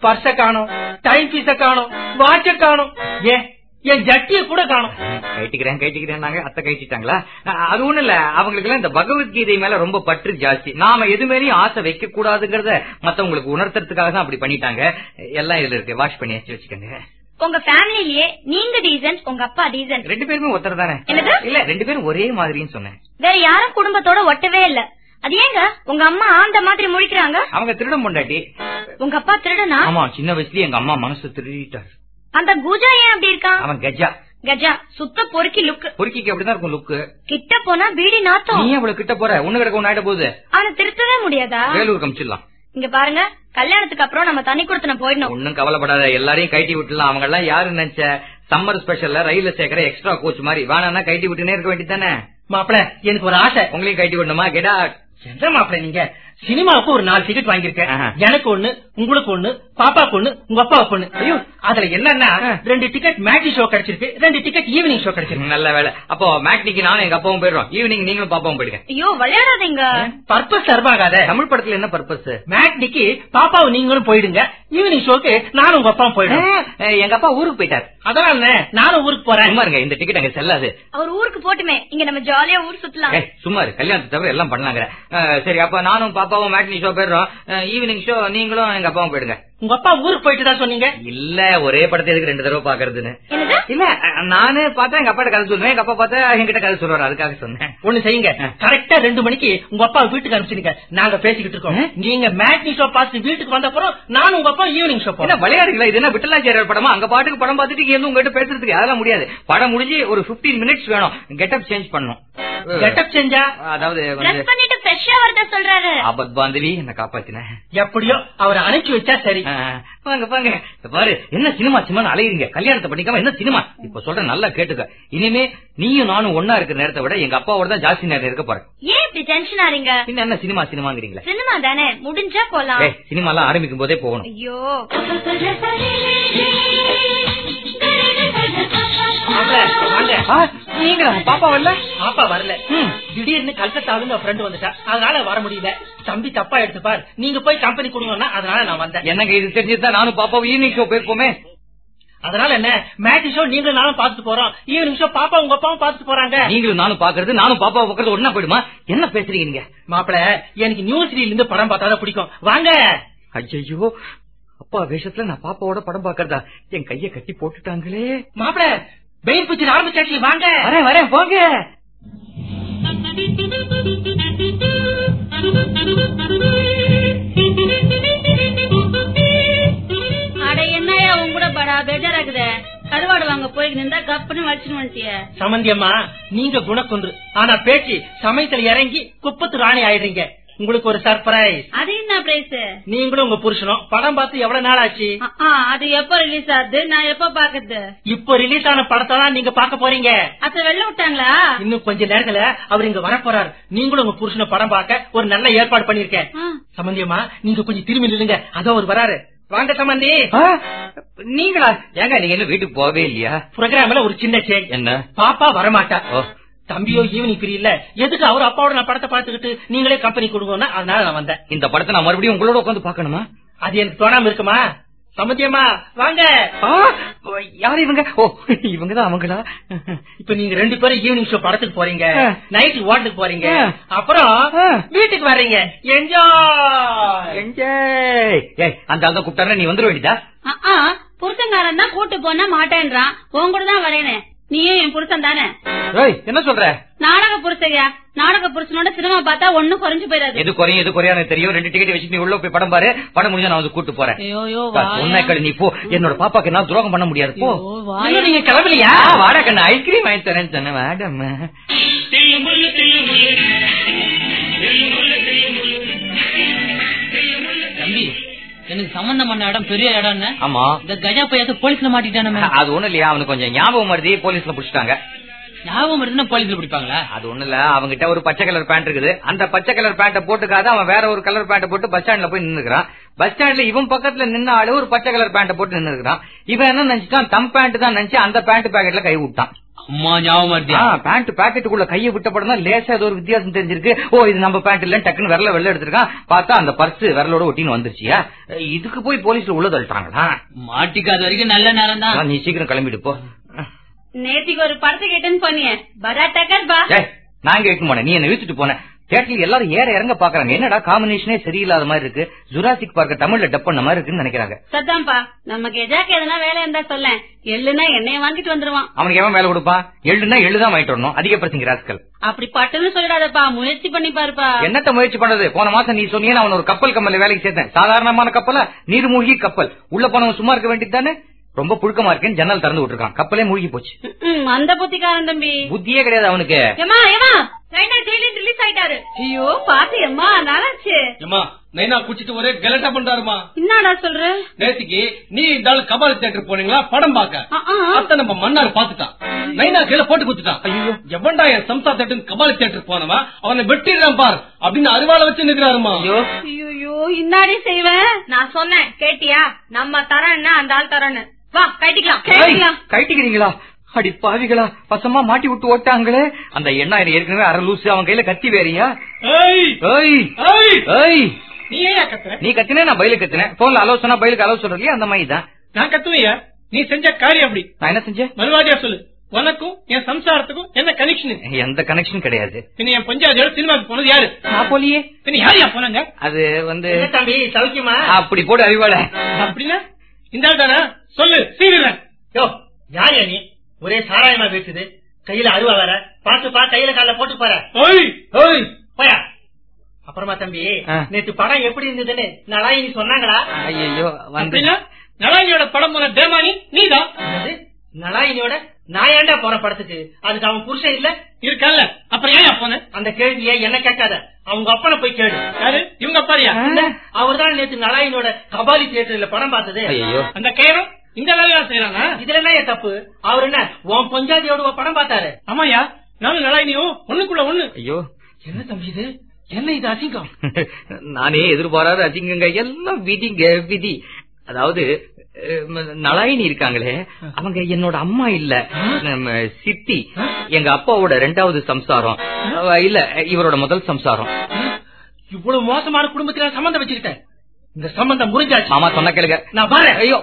பர்ஸ காணும் டைம் பீஸ காணும் வாட்ச காணும். ஏன்? என் ஜட்டிய கூட காணும். கைட்டிக்கிறேன் கைட்டிக்கிறேன் அத்தை கைட்டிட்டாங்களா? அஹ், அது ஒண்ணு இல்ல. அவங்களுக்கு எல்லாம் இந்த பகவத்கீதை மேல ரொம்ப பற்று ஜாஸ்தி. நாம எது மேலயும் ஆசை வைக்க கூடாதுங்கறத மத்தவங்களுக்கு உணர்த்துறதுக்காக தான் அப்படி பண்ணிட்டாங்க. எல்லாம் இதுல இருக்கு. வாஷ் பண்ணி வச்சு வச்சுக்கோங்க. உங்க ஃபேமிலிலேயே நீங்க டீசன்ட் உங்க அப்பா டீசன்ட் ரெண்டு பேருமே ஒருத்தர் தானே? இல்ல ரெண்டு பேரும் ஒரே மாதிரின்னு சொன்னேன். வேற யாரும் குடும்பத்தோட ஒட்டவே இல்ல. அது ஏங்க? உங்க அம்மா ஆந்த மாதிரி முழிக்கிறாங்க? அவங்க திருடம் பொண்டாட்டி. உங்க அப்பா திருடனா? ஆமா சின்ன வயசுலயே எங்க அம்மா மனசு திருடிட்டார். அந்த குஜா ஏன் அப்படி இருக்கான் அவன் கஜா. கஜா சுத்த பொறுக்கி லுக் பொறுக்கிக்கு அப்படிதான் இருக்கும் லுக்கு கிட்ட போனா பீடி நாத்தம். நீ அவ்வளவு கிட்ட போற. உன்ன கிடக்க ஒன்னு ஆயிட போகுது. அவனை திருத்தவே முடியாதா? வேலூர் கமிச்சிடலாம். இங்க பாருங்க கல்யாணத்துக்கு அப்புறம் நம்ம தனி கொடுத்தன போயிடணும். ஒன்னும் கவலைப்படாத எல்லாரையும் கைட்டி விட்டுலாம் அவங்க எல்லாம் யாரு நினைச்ச? சம்மர் ஸ்பெஷல்ல ரயில்ல சேர்க்கிற எக்ஸ்ட்ரா கோச் மாதிரி. வேணாம்னா கைட்டி விட்டுனே இருக்க வேண்டியதானே மாப்பிள எனக்கு ஒரு ஆசை. உங்களையும் கைட்டி விடணுமா? கெடா என்ன மாப்பிள நீங்க? சினிமாவுக்கு ஒரு நாலு டிக்கெட் வாங்கியிருக்கேன். எனக்கு ஒண்ணு உங்களுக்கு ஒண்ணு பாப்பாக்கு ஒண்ணு உங்க அப்பாவுக்கு ஒண்ணு. ஐயோ அதுல என்னன்னா. ரெண்டு டிக்கெட் மேட்ச் ஷோ கிடைச்சிருக்கு ரெண்டு டிக்கெட் ஈவினிங் ஷோ கிடைச்சிருக்கு. நல்ல வேலை. அப்போ மேக்னிக்கு நானும் எங்க அப்பாவும் போயிடுறோம். ஈவினிங் நீங்களும் பாப்பாவும் போயிடுங்க. ஐயோ விளையாடாதீங்க பர்பஸ் சர்வாகாத தமிழ் படத்துல என்ன பர்பஸ் மேட்னிக்கு பாப்பாவும் நீங்களும் போயிடுங்க. ஈவினிங் ஷோக்கு நானும் உங்க அப்பாவும் போயிடுறோம். எங்க அப்பா ஊருக்கு போயிட்டார். அதனால நானும் ஊருக்கு போறேன். இருங்க இந்த டிக்கெட் அங்க செல்லாது. அவர் ஊருக்கு போட்டுமே. இங்க நம்ம ஜாலியா ஊர் சுத்தலாம். ஏய், சும்மா கல்யாணத்தை தவிர எல்லாம் பண்ணலாங்க சரி அப்ப நானும் பாப்பாவும் மேட்னி ஷோ போயிடுறோம். ஈவினிங் ஷோ நீங்களும் எங்க அப்பாவும் போயிடுங்க. உங்க அப்பா ஊருக்கு போயிட்டு தான் சொன்னீங்க? இல்ல ஒரே படத்தை எதுக்கு ரெண்டு தடவை பாக்குறதுன்னு இல்ல நானு பார்த்தா எங்க அப்பாட்ட கதை சொல்லுவேன் எங்க அப்பா பார்த்தா என்கிட்ட கதை சொல்லுவாரு அதுக்காக சொன்னேன். ஒண்ணு செய்யுங்க. கரெக்டா ரெண்டு மணிக்கு உங்க அப்பா வீட்டுக்கு அனுப்பிச்சிருங்க நாங்க பேசிக்கிட்டு இருக்கோம். நீங்க மேட்னி ஷோ பார்த்து வீட்டுக்கு வந்த அப்புறம் நானும் உங்க அப்பா ஈவினிங் ஷோ என்ன போறோம். விளையாடுங்களா இது என்ன விட்டலாச்சாரியர் படமா? அங்க பாட்டுக்கு படம் பார்த்துட்டு இங்க உங்ககிட்ட பேசுறதுக்கு அதெல்லாம் முடியாது. படம் முடிஞ்சு ஒரு 15 மினிட்ஸ் வேணும். கெட்டப் சேஞ்ச் பண்ணும். கெட்டப் செஞ்சா அதாவது வரத சொல்றாரு. ஆபத் பாந்தவி என்ன காப்பாத்தினேன் எப்படியோ அவரை அனுப்பிச்சு வச்சா சரி. வாங்க வாங்க. இப்ப பாரு என்ன சினிமா சினிமா அலையுறீங்க. கல்யாணத்தை பண்ணிக்காம என்ன சினிமா? இப்ப சொல்ற நல்லா கேட்டுக்க. இனிமே நீயும் நானும் ஒன்னா இருக்கிற நேரத்தை விட எங்க அப்பாவோட தான் ஜாஸ்தி நேரம் இருக்க போறேன். ஏன் இப்படி டென்ஷன் ஆறீங்க? பின்ன என்ன சினிமா சினிமாங்கிறீங்களே? சினிமா தானே முடிஞ்சா போலாம். ஏய் சினிமா எல்லாம் ஆரம்பிக்கும் போதே போகணும். ஐயோ. நீங்களா பாப்பா வரல? பாப்பா வரல. திடீர்னு கல்கத்தாவுல இருந்து ஃப்ரெண்ட் வந்துட்டா. அதனால வர முடியல. தம்பி தப்பா எடுத்துப்பார் நீங்க போய் கம்பெனி கொடுங்கன்னா அதனால நான் வந்தேன். என்னங்க இது? தெரிஞ்சுதான் நானும் பாப்பாவும் ஈவினிங் ஷோ போயிருப்போமே. அதனால என்ன? மேட்ச் ஷோ நீங்களும் நானும் பாத்துட்டு போறோம். ஈவினிங் ஷோ பாப்பா உங்க அப்பாவும் பாத்துட்டு போறாங்க. நீங்களும் நானும் பாக்குறது நானும் பாப்பாவை பாக்குறது ஒன்னா போயிடுமா? என்ன பேசுறீங்க மாப்பிள எனக்கு நியூஸ் இருந்து படம் பார்த்தாதான் பிடிக்கும். வாங்க. ஐயோ அப்பா வேஷத்துல நான் பாப்பாவோட படம் பாக்குறதா என் கைய கட்டி போட்டுட்டாங்களே. மாப்பிள பெயின் பிக்சர் ஆரம்பிச்சாச்சு வாங்க. வரேன் வரேன் போங்க. அட என்னையா உங்க கூட படா பெஜராக்குத கருவாடு வாங்க போய் நின்றா கப்புன்னு வச்சுன்னு வந்துட்டிய. சமந்தியம்மா நீங்க குணக்குன்று. ஆனா பேச்சு சமயத்துல இறங்கி குப்பத்து ராணி ஆயிடுறீங்க. உங்களுக்கு ஒரு சர்ப்ரைஸ் அது என்ன பிரைஸ் நீங்களும் உங்க புருஷனும் படம் பார்த்து எவ்வளவு நாள் ஆச்சு? அது எப்ப ரிலீஸ் ஆகுது? நான் எப்ப பாக்குறது இப்போ ரிலீஸ் ஆன படத்தை தான் நீங்க பார்க்க போறீங்க. அத்த வெளில விட்டாங்களா? இன்னும் கொஞ்ச நேரத்துல அவர் இங்க வர போறாரு. நீங்களும் உங்க புருஷனை படம் பார்க்க ஒரு நல்ல ஏற்பாடு பண்ணிருக்கேன். சம்பந்தியம்மா நீங்க கொஞ்சம் திரும்பி நில்லுங்க. அதோ அவர் வராரு. வாங்க சம்பந்தி. நீங்களா? ஏங்க நீங்க இன்னும் வீட்டுக்கு போகவே இல்லையா? ப்ரோக்ராம்ல ஒரு சின்ன சேஞ்ச் என்ன? பாப்பா வரமாட்டா. தம்பியோ ஈவினிங் ஃப்ரீ இல்ல எதுக்கு அவர் அப்பாவோட நான் படத்தை பார்த்துக்கிட்டு நீங்களே கம்பெனி கொடுங்கன்னா அதனால நான் வந்தேன். இந்த படத்தை நான் மறுபடியும் உங்களோட உட்காந்து பாக்கணுமா அது எனக்கு தோணாம இருக்குமா? சம்பந்தியம்மா வாங்க. ஆ, யார் இவங்க? ஓ இவங்கதான் அவங்களா? இப்ப நீங்க ரெண்டு பேரும் ஈவினிங் ஷோ படத்துக்கு போறீங்க. நைட் வாட்டுக்கு போறீங்க. அப்புறம். வீட்டுக்கு வர்றீங்க. Enjoy enjoy. ஏய் அந்த ஆள் தான் கூப்பிட்டாருன்னா நீ வந்துட வேண்டியதா? புருஷங்காரன் தான் கூட்டு போனா மாட்டேன்றான். உன் கூட தான் வரேனே. நீயும் என் புருஷன் தானே? ஏய், என்ன சொல்ற? நாடக புருஷையா நாடக புருஷனோட சினிமா பார்த்தா ஒண்ணும் குறைஞ்சு போயிடாது. எது குறையும் எது குறையா எனக்கு தெரியும். ரெண்டு டிக்கெட் வச்சுட்டு நீ உள்ள போய் படம் பாரு. படம் முடிஞ்சா நான் வந்து கூட்டு போறேன். உன்னை நீ போ. என்னோட பாப்பாக்கு நான் துரோகம் பண்ண முடியாது. போ. நீங்க கிளம்பலையா? ஆ, வாடா கண்ணு. ஐஸ்கிரீம் வாங்கி தரேன் சொன்னேன். மேடம் எனக்கு சம்பந்தம் பண்ண இடம் பெரிய இடம் என்ன ஆமா. இந்த கஜா பையத்து போலீஸ்ல மாட்டிட்டானே அது ஒண்ணு இல்லையா அவனுக்கு கொஞ்சம் ஞாபகம் வருது போலீஸ்ல புடிச்சிட்டாங்க. ஞாபகம் இருந்தா போலீஸ்ல பிடிப்பாங்களா? அது ஒண்ணு இல்ல அவங்கிட்ட ஒரு பச்சை கலர் பேண்ட் இருக்குது. அந்த பச்சை கலர் பேண்ட போட்டுக்காத அவன் வேற ஒரு கலர் பேண்ட போட்டு பஸ் ஸ்டாண்ட்ல போய் நின்னுக்கிறான். பஸ் ஸ்டாண்ட்ல இவன் பக்கத்துல நின்ன ஆளு ஒரு பச்சை கலர் பேண்ட போட்டு நின்னுக்கிறான். இவன் என்ன நினைச்சிட்டான் தம் பேண்ட் தான் நினைச்சு அந்த பேண்ட் பாக்கெட்ல கை விட்டான். அம்மா ஞாபகம் வருதியா பேண்ட் பாக்கெட்டுக்குள்ள கையை விட்ட படம் தான் லேசா ஏதோ ஒரு வித்தியாசம் தெரிஞ்சிருக்கு. ஓ இது நம்ம பேண்ட் இல்ல டக்குன்னு விரல வெளில எடுத்திருக்கான். பார்த்தா அந்த பர்ஸ் விரலோட ஒட்டின்னு வந்துருச்சியா? இதுக்கு போய் போலீஸ்ல உள்ள தள்ளிட்டாங்களா மாட்டிக்காத வரைக்கும் நல்ல நேரம் தான் நீ சீக்கிரம் கிளம்பிட்டு போ. நேத்திக்கு ஒரு படத்தை கேட்டேன்னு பண்ணிய. பராட்டக்கர் பா நான் கேட்க மாட்டேன். நீ என்ன இழுத்துட்டு போன. தேட்டர்ல எல்லாரும் ஏற இறங்க பாக்குறாங்க. என்னடா காம்பினேஷனே சரியில்லாத மாதிரி இருக்கு? ஜுராசிக் பார்க்க தமிழ்ல டப் பண்ண மாதிரி இருக்குன்னு நினைக்கிறாங்க. சத்தாம்பா நம்ம கெஜாக்கு எதனா வேலை இருந்தா சொல்ல எள்ளுனா எண்ணெய வாங்கிட்டு வந்துருவான். அவனுக்கு எவன் வேலை கொடுப்பான் எள்ளுனா எள்ளுதான் வாங்கிட்டு வரணும். அதிக பிரச்சனை ராஸ்கல் அப்படி பட்டுன்னு சொல்லிடாதப்பா. முயற்சி பண்ணி பாருப்பா. என்னத்த முயற்சி பண்றது? போன மாசம் நீ சொன்னீங்க அவன் ஒரு கப்பல் கம்பெனில வேலைக்கு சேர்த்தேன். சாதாரணமான கப்பலா? நீர்மூழ்கி கப்பல். உள்ள போனவன் சும்மா இருக்க வேண்டியது தானே? ரொம்ப புழுக்கமா இருக்கேன்னு ஜன்னல் திறந்து விட்டுருக்கான். கப்பலே மூழ்கி போச்சு. அந்த புத்திக்காரன் தம்பி. புத்தியே கிடையாது அவனுக்கு. ரிலீஸ் ஆயிட்டாரு. ஐயோ பாத்து எம்மா நல்லாச்சு. ஏமா நைனா குச்சிட்டு ஒரே கலட்டா பண்றாருமா என்னடா சொல்ற? நேத்துக்கு நீ இந்த ஆளு கபாலி தியேட்டர் போனீங்களா? படம் ஆ. அத்த நம்ம மன்னார் பாத்துட்டான் நைனா கீழே போட்டு குத்துட்டான் ஐயோ எவன்டா என் சம்சா தேட்டர் கபாலி தியேட்டர் போனவன் அவனை வெட்டிடுறான் பார். அப்படின்னு அருவாளை வச்சு நிக்கிறாருமா. ஐயோ. இன்னாடி செய்வேன் நான் சொன்னேன் கேட்டியா? நம்ம தரேன்னா அந்த ஆள் தரேன்னு. வா கட்டிக்கலாம் கைட்டிக்கிறீங்களா அடி பாவிகளா பசமா மாட்டி விட்டு ஓட்டாங்களே. அந்த எண்ணாயிரம் ஏற்கனவே அரை லூசு அவன் கையில கத்தி வேறியா ஏய் ஏய் ஏய். ஏய். நீ ஏன் கத்துற? நீ கத்தினே நான் பயிலுக்கு கத்தினேன் போன்ல அலோ சொன்னா பயிலுக்கு அலோ சொல்றீங்க அந்த மாதிரி தான். நான் கத்துவையா? நீ செஞ்ச காரியம் அப்படி. நான் என்ன செஞ்சேன்? மறுவாடியா சொல்லு. உனக்கும் என் சம்சாரத்துக்கும் என்ன கனெக்ஷன் எந்த கனெக்ஷன் கிடையாது. பின்ன என் பஞ்சாயத்தோட சினிமாக்கு போனது யாரு? நான் போலியே. பின்ன யாரையா போனாங்க? அது வந்து என்ன தம்பி சௌக்கியமா? அப்படி போட்டு அறிவாள. அப்படின்னா? இந்த ஆள் தானே சொல்லு சீரியல் யோ யார் நீ? ஒரே சாராயமா பேசுது. கையில அருவா வேற. பாத்து பா கையில கால போட்டு ஓய் போயா. அப்புறமா தம்பி. நேத்து படம் எப்படி இருந்ததுன்னு நலாயினி சொன்னாங்களா? ஐயோ நலாயினியோட படம் போன தேமானி நீதான்? நலாயினியோட நான் ஏன்டா போற படத்துக்கு? அதுக்கு அவன் புருஷன் இல்ல இருக்கல்ல அப்புறம் ஏன் போன அந்த கேள்விய என்ன கேட்காத. அவங்க அப்பனை போய் கேளு. யாரு? இவங்க அப்பாரியா அவர் தான் நேத்து நலாயினோட கபாலி தியேட்டர்ல படம் பார்த்தது. ஐயோ அந்த கேரம் இந்த வேலையா செய்யறாங்க இதுல என்ன ஏன் தப்பு? அவர் என்ன உன் பஞ்சாதியோட படம் பார்த்தாரு? ஆமாயா நானும் நலாயினியும் ஒண்ணுக்குள்ள ஒண்ணு. ஐயோ. என்ன தம்பி இது? என்ன இது அசிங்கம்? நானே எதிர்பாராத அஜிங்கங்க எல்லாம் விதிங்க விதி. அதாவது நலாயினி இருக்காங்களே அவங்க என்னோட அம்மா இல்ல. சித்தி எங்க அப்பாவோட ரெண்டாவது சம்சாரம். இல்ல இவரோட முதல் சம்சாரம். இவ்வளவு மோசமான குடும்பத்துல சம்பந்தம் வச்சுக்கிட்டேன். இந்த சம்பந்தம் முறிஞ்சாச்சு மாமா சொன்ன கேளுங்க. நான் பாரு ஐயோ.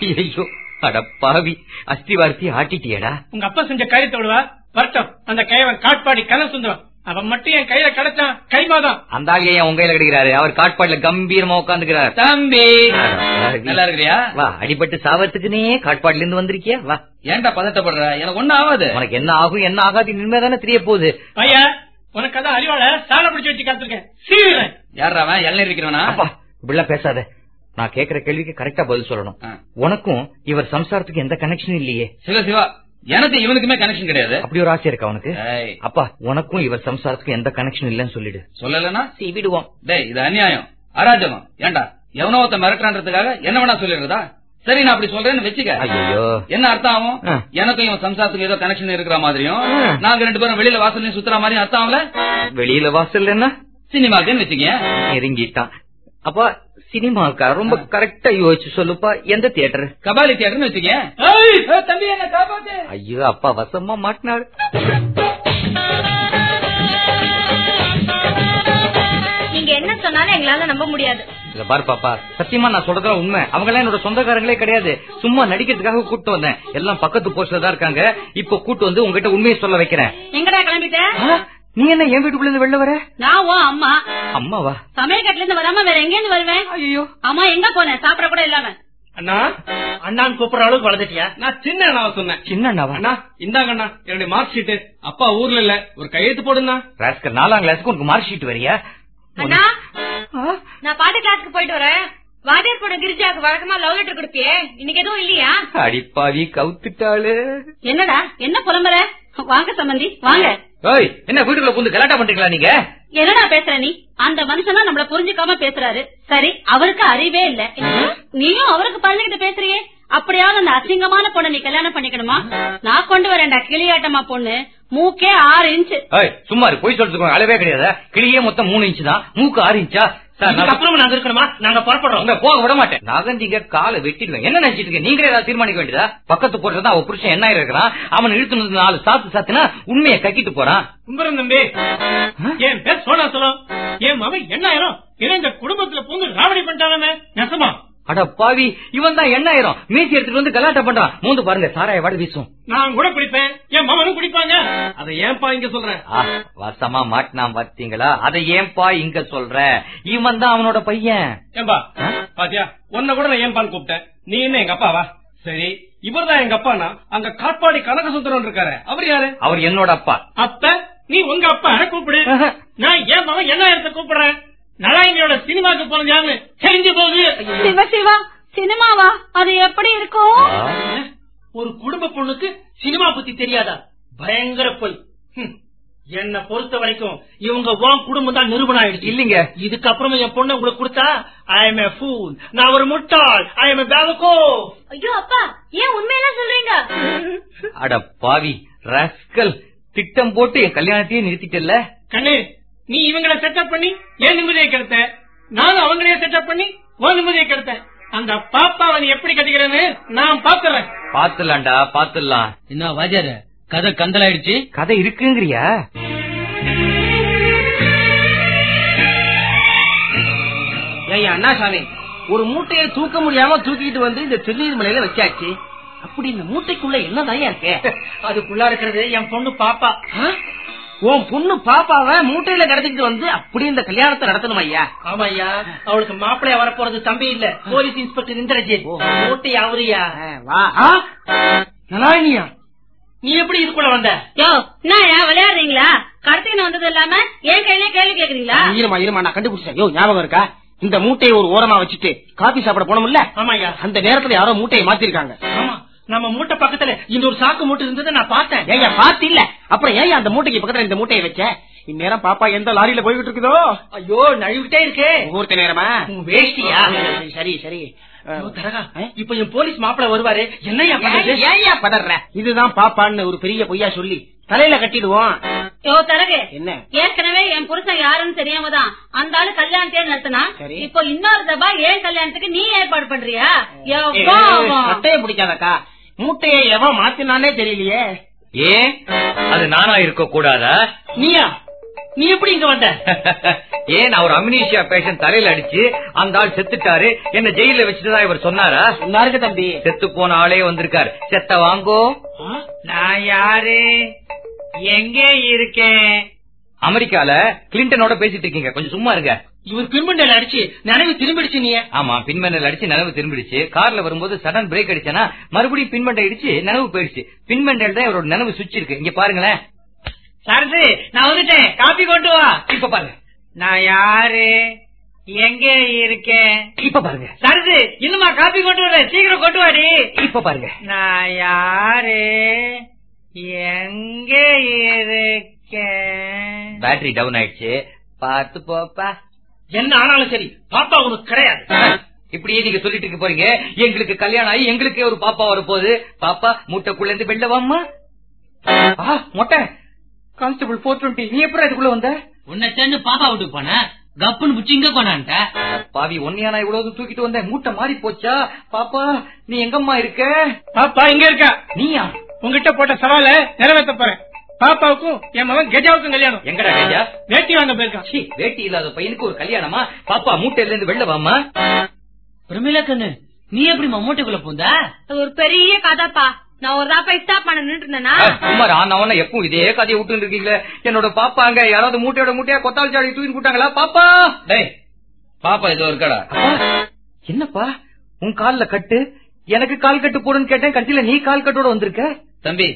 ஐயோ அட பாவி. அஸ்திவார்த்தி ஆட்டிட்டியடா. உங்க அப்பா செஞ்ச காரியத்தை விடுவா? வரட்டும் அந்த கைவன் காட்பாடி கலர் சுந்தரம். அவன் மட்டும் என் கையில கிடைச்சான் கைமாதான் அந்த ஆள் ஏன் உங்க கையில கிடைக்கிறாரு? அவர் காட்பாடுல கம்பீரமா உட்காந்துக்கிறார் தம்பி. நல்லா இருக்கிறியா? வா அடிபட்டு சாவத்துக்குனே காட்பாடுல இருந்து வந்திருக்கியா? வா. ஏன்டா பதட்டப்படுற? எனக்கு ஒண்ணும் ஆகாது. உனக்கு என்ன ஆகும் என்ன ஆகாது இனிமே தானே தெரிய போகுது. ஐயா உனக்கு அதான் அறிவாள சாலை பிடிச்சு வச்சு காத்திருக்கேன். யாரா அவன்? எல்லாம் இருக்கிறவனா இப்படிலாம் பேசாத. நான் கேக்குற கேள்விக்கு கரெக்டா பதில் சொல்லணும். உனக்கும் இவர் சம்சாரத்துக்கு எந்த கனெக்ஷனும் இல்லையே. சிவா சிவா. எனக்கு இவனுக்குமே கனெக்ஷன் கிடையாது. அப்படி ஒரு ஆசை இருக்கா உனக்கு? ஏய், அப்பா உனக்கும் இவர் சம்சாரத்துக்கும் எந்த கனெக்ஷன் இல்லைன்னு சொல்லிடு. சொல்லலனா சீ, விடுவோம். டேய் இது அநியாயம். அராஜகம். ஏன்டா எவனோ ஒருத்த மிரட்டுறான்றதுக்காக என்ன வேணா சொல்லிடுறதா? சரி நான் அப்படி சொல்றேன்னு வச்சுக்க. ஐயோ என்ன அர்த்தம் ஆகும். எனக்கும் இவன் சம்சாரத்துக்கு ஏதோ கனெக்ஷன் இருக்கிற மாதிரியும். நாங்க ரெண்டு பேரும் வெளியில வாசல்லையும் சுத்துற மாதிரியும் அர்த்தம் ஆகல? வெளியில வாசல் என்ன? சினிமாக்குன்னு வச்சுக்க நெருங்கிட்டான். அப்பா சினிமாக்கா? ரொம்ப கரெக்டா யோசிச்சு சொல்லுப்பா. எந்த தியேட்டர் கபாலி தியேட்டர்னு வச்சுக்க ஏய், ஏய், தம்பி என்ன காப்பாத்து. ஐயோ அப்பா வசமா மாட்டினாரு. நீங்க என்ன சொன்னாலும் எங்களால நம்ப முடியாது. இத பாரு பாப்பா சத்தியமா நான் சொல்றதுலாம் உண்மை. அவங்க எல்லாம் என்னோட சொந்தக்காரங்களே கிடையாது. சும்மா நடிக்கிறதுக்காக கூட்டு வந்தேன். எல்லாம் பக்கத்து போஸ்ட்ல தான் இருக்காங்க. இப்ப கூட்டு வந்து உங்ககிட்ட உண்மையை சொல்ல வைக்கிறேன். எங்கடா கிளம்பிட்ட? ஆ, நீ என்ன என் வீட்டுக்குள்ள இருந்து வெளில வர? நான் உன் அம்மா. அம்மாவா? சமையல் கட்டுல இருந்து வராம வேற எங்க இருந்து வருவேன்? ஐயோ அம்மா எங்க போனேன் சாப்பிட கூட இல்லாம. அண்ணா அண்ணான்னு கூப்பிடுற அளவுக்கு வளர்ந்துட்டியா? நான் சின்ன அண்ணாவை சொன்னேன். சின்ன அண்ணாவா? அண்ணா இந்தாங்க அண்ணா என்னுடைய மார்க் ஷீட் அப்பா ஊர்ல இல்ல. ஒரு கையெழுத்து போடுண்ணா. ராஸ்கல் நாலாம் கிளாஸுக்கு உனக்கு மார்க் ஷீட் வரியா? அண்ணா நான் பாட்டு கிளாஸ்க்கு போயிட்டு வரேன். வாத்தியார் போட கிரிஜாக்கு வழக்கமா லவ் லெட்டர் கொடுப்பியே? இன்னைக்கு எதுவும் இல்லையா? அடிப்பாவி கவுத்துட்டாளு. என்னடா? என்ன புலம்புற வாங்க சம்பந்தி வாங்க. ஓய் என்ன வீட்டுக்குள்ள புந்து கலாட்டா பண்றீங்களா நீங்க? என்னடா பேசுற நீ? அந்த மனுஷனா நம்மள புரிஞ்சுக்காம பேசுறாரு. சரி அவருக்கு அறிவே இல்ல. நீயும் அவருக்கு பழகிட்டு பேசுறியே? அப்படியாவது அந்த அசிங்கமான பொண்ணை நீ கல்யாணம் பண்ணிக்கணுமா? நான் கொண்டு வரேன்டா கிளியாட்டமா பொண்ணு. மூக்கே ஆறு இன்ச்சு. சும்மா பொய் சொல்றதுக்கு அளவே கிடையாது. கிளியே மொத்தம் மூணு இன்ச்சு தான் மூக்கு ஆறு இன்ச்சா? அப்புறம் நாங்க இருக்கணுமா? நாங்க புறப்படுறோம். போக விட மாட்டேன். நகண்டிங்க காலை வெட்டிடுவேன். என்ன நினைச்சிட்டு இருக்கீங்க? நீங்களே ஏதாவது தீர்மானிக்க வேண்டியதா? பக்கத்து போட்டுதான் அவ புருஷன் என்ன இருக்கிறான்? அவன் இழுத்து வந்து நாலு சாத்து சாத்துனா உண்மையை கக்கிட்டு போறான். கும்பரம் தம்பி. என் பேர் சோழா சொல்லும் என் மகன் என்ன ஆயிரம்? இந்த குடும்பத்துல பூந்து ராவடி பண்ணிட்டானே. நெசமா? அட பாவி இவன் தான் எண்ணாயிரம் மீசி எடுத்துட்டு வந்து கலாட்டம் பண்றான். மூந்து பாருங்க சாராய வாட வீசும். நான் கூட குடிப்பேன் என் மகனும் குடிப்பாங்க அதை ஏன்பா இங்க சொல்றேன் வசமா மாட்டினா பாத்தீங்களா அதை ஏன்பா இங்க சொல்ற? இவன் தான் அவனோட பையன். ஏன்பா பாத்தியா? உன்ன கூட நான் ஏன்பான்னு கூப்பிட்டேன். நீ என்ன எங்க அப்பாவா சரி இவர்தான் எங்க அப்பானா அங்க காட்பாடி கனக சுந்தரம் இருக்காரு. அவர் யாரு? அவர் என்னோட அப்பா. அப்ப நீ உங்க அப்பா கூப்பிடு. நான் என் மகன் என்ன இடத்த கூப்பிடுறேன்? நலாயினியோட சினிமாக்கு போனது தெரிஞ்சு போகுது. சிவ சிவா சினிமாவா? அது எப்படி இருக்கும்? ஒரு குடும்ப பொண்ணுக்கு சினிமா பத்தி தெரியாதா? பயங்கர பொய். என்ன பொறுத்த வரைக்கும் இவங்க உன் குடும்பம் தான் நிரூபணம் ஆயிடுச்சு. இல்லீங்க. இதுக்கப்புறமா என் பொண்ணு உங்களுக்கு கொடுத்தா ஐ எம் fool. நான் ஒரு முட்டாள். ஐ எம் பேவக்கோ ஐயோ அப்பா ஏன் உண்மையெல்லாம் சொல்றீங்க? அட பாவி ரஸ்கல் திட்டம் போட்டு என் கல்யாணத்தையே நிறுத்திட்டல்ல? கண்ணு நீ இவங்கள செட்டப் பண்ணி ஏன் நிம்மதியை கெடுத்த? நானும் அவங்களையே செட்டப் பண்ணி உன் நிம்மதியை கெடுத்தேன் அந்த பாப்பாவை நீ எப்படி கட்டிக்கிறேன்னு நான் பாத்துறேன். பாத்துலாம்டா பாத்துலாம் என்ன வாஜாரு கதை கந்தலாயிடுச்சு? கதை இருக்குங்கிறியா? ஐயா அண்ணாசாமி ஒரு மூட்டையை தூக்க முடியாம தூக்கிட்டு வந்து இந்த திருநீர் மலையில வச்சாச்சு. அப்படி இந்த மூட்டைக்குள்ள என்னதான் இருக்கு? அதுக்குள்ள இருக்கிறது என் பொண்ணு பாப்பா? உன் பொண்ணு பாப்பாவை மூட்டையில கடத்திட்டு வந்து அப்படி இந்த கல்யாணத்தை நடத்தணும் ஐயா. ஆமா ஐயா. அவளுக்கு மாப்பிள்ளையா வரப்போறது தம்பி இல்ல. Police inspector Indrajith. மூட்டை அவரியா? நலாயினியா? நீ எப்படி இதுக்குள்ள வந்த? விளையாடுறீங்களா? கடத்தின வந்தது இல்லாம என் கையிலே கேள்வி கேக்குறீங்களா? இருமா இருமா நான் கண்டுபிடிச்சேன் யோ ஞாபகம் இருக்கா? இந்த மூட்டையை ஒரு ஓரமா வச்சுட்டு காபி சாப்பிட போனோம்ல? ஆமா ஐயா. அந்த நேரத்துல யாரோ மூட்டையை மாத்திருக்காங்க. ஆமா. நம்ம மூட்டை பக்கத்துல இன்னொரு சாக்கு மூட்டை இருந்ததை நான் பார்த்தேன். ஏய்யா பாத்து இல்ல அப்புறம் ஏன் அந்த மூட்டைக்கு பக்கத்துல இந்த மூட்டையை வச்ச? இந்நேரம் பாப்பா எந்த லாரியில போய்கிட்டு இருக்குதோ? ஐயோ நழுவிட்டே இருக்கே. முகூர்த்த நேரமா? வேஷ்டியா? சரி சரி இப்ப என் போலீஸ் மாப்பிள வருவாரு. என்னையா பதற இதுதான் பாப்பான்னு ஒரு பெரிய பொய்யா சொல்லி தலையில கட்டிடுவோம். யோ தரகு. என்ன? ஏற்கனவே என் புருஷன் யாருன்னு தெரியாம தான் அந்த ஆளு கல்யாணத்தையே நடத்தினா. இப்போ இன்னொரு தபா ஏன் கல்யாணத்துக்கு நீ ஏற்பாடு பண்றியா? ஏய். சட்டையை பிடிக்காதக்கா. மூட்டையை எவன் மாத்தினானே தெரியலையே. ஏன் அது நானா இருக்க கூடாதா நீயா? நீ எப்படி இங்க வந்த? ஏன் நான் ஒரு அம்னீஷியா பேஷன் தலையில அடிச்சு அந்த ஆள் செத்துட்டாரு? என்ன ஜெயில வச்சுட்டுதான் இவர் சொன்னாரா? சொன்னாருக்கு தம்பி. செத்து போன ஆளே வந்திருக்காரு. செத்த வாங்கோ. நான் யாரு? எங்க இருக்கேன்? அமெரிக்கால கிளின்டனோட பேசிட்டு இருக்கீங்க. கொஞ்சம் சும்மா இருங்க. இவர் பின்மண்டல அடிச்சு நினைவு திரும்பிடுச்சு நீ ஆமா பின்மண்டல் அடிச்சு நினைவு திரும்பிடுச்சு. கார்ல வரும்போது சடன் பிரேக் அடிச்சனா மறுபடியும் பின்மண்டை அடிச்சு நினைவு போயிடுச்சு. பின்மண்டல் தான் இவரோட நினைவு சுவிட்ச் இருக்கு. இங்க பாருங்களேன். சரசு நான் வந்துட்டேன். காப்பி கொண்டு வா. இப்ப பாருங்க. நான் யாரு? எங்க இருக்கேன்? இப்ப பாருங்க. சரசு இன்னுமா காப்பி கொண்டு வர சீக்கிரம் கொண்டு வாடி. இப்ப பாருங்க. நான் யாரு? எங்க இருக்கேன் பேட்டரி டவுன் ஆயிடுச்சு. பார்த்து போப்பா. என்ன ஆனாலும் சரி பாப்பா உனக்கு கிடையாது. இப்படியே நீங்க சொல்லிட்டு இருக்க போறீங்க. எங்களுக்கு கல்யாணம் ஆகி எங்களுக்கே ஒரு பாப்பா வரப்போகுது. பாப்பா மூட்டைக்குள்ள இருந்து வெளில வாம்மா. ஆ, மொட்டை. கான்ஸ்டபிள் போர் டுவெண்ட்டி நீ எப்படி இதுக்குள்ள வந்த? உன்னை சேர்ந்து பாப்பா வீட்டுக்கு போனேன். கப்புன்னு பிடிச்சி இங்க கொண்டான்ட்ட. பாவி ஒன்னியா நான் இவ்வளவு தூக்கிட்டு வந்தேன். மூட்டை மாறி போச்சா? பாப்பா நீ எங்கம்மா இருக்க? பாப்பா இங்க இருக்கா. நீயா? உங்ககிட்ட போட்ட சவால நிறைவேற்ற போறேன். பாப்பாவுக்கும் என் மகன் கெஜாவுக்கும் கல்யாணம். எங்கடா கஜா? வேட்டி வாங்க போயிருக்கான். சீ, வேட்டி இல்லாத பையனுக்கு ஒரு கல்யாணமா? பாப்பா மூட்டையில இருந்து வெளில வாமா பிரமிளா கண்ணு நீ எப்படி மம்மூட்டைக்குள்ள பூந்த? அது ஒரு பெரிய கதைப்பா. நான் ஒரு தாப்பா ஸ்டாப் பண்ண நின்று இருந்தேனா சுமார் ஆனவன எப்பவும் இதே கதையை விட்டு இருக்கீங்களே. என்னோட பாப்பா அங்க யாராவது மூட்டையோட மூட்டையா கொத்தாள் சாடி தூக்கி போட்டாங்களா பாப்பா! டேய் பாப்பா இதோ இருக்கடா? என்னப்பா? உன் கால்ல கட்டு எனக்கு கால் கட்டு போடுன்னு கேட்டேன் கடைசியில நீ கால் கட்டோட வந்திருக்க? தம்பி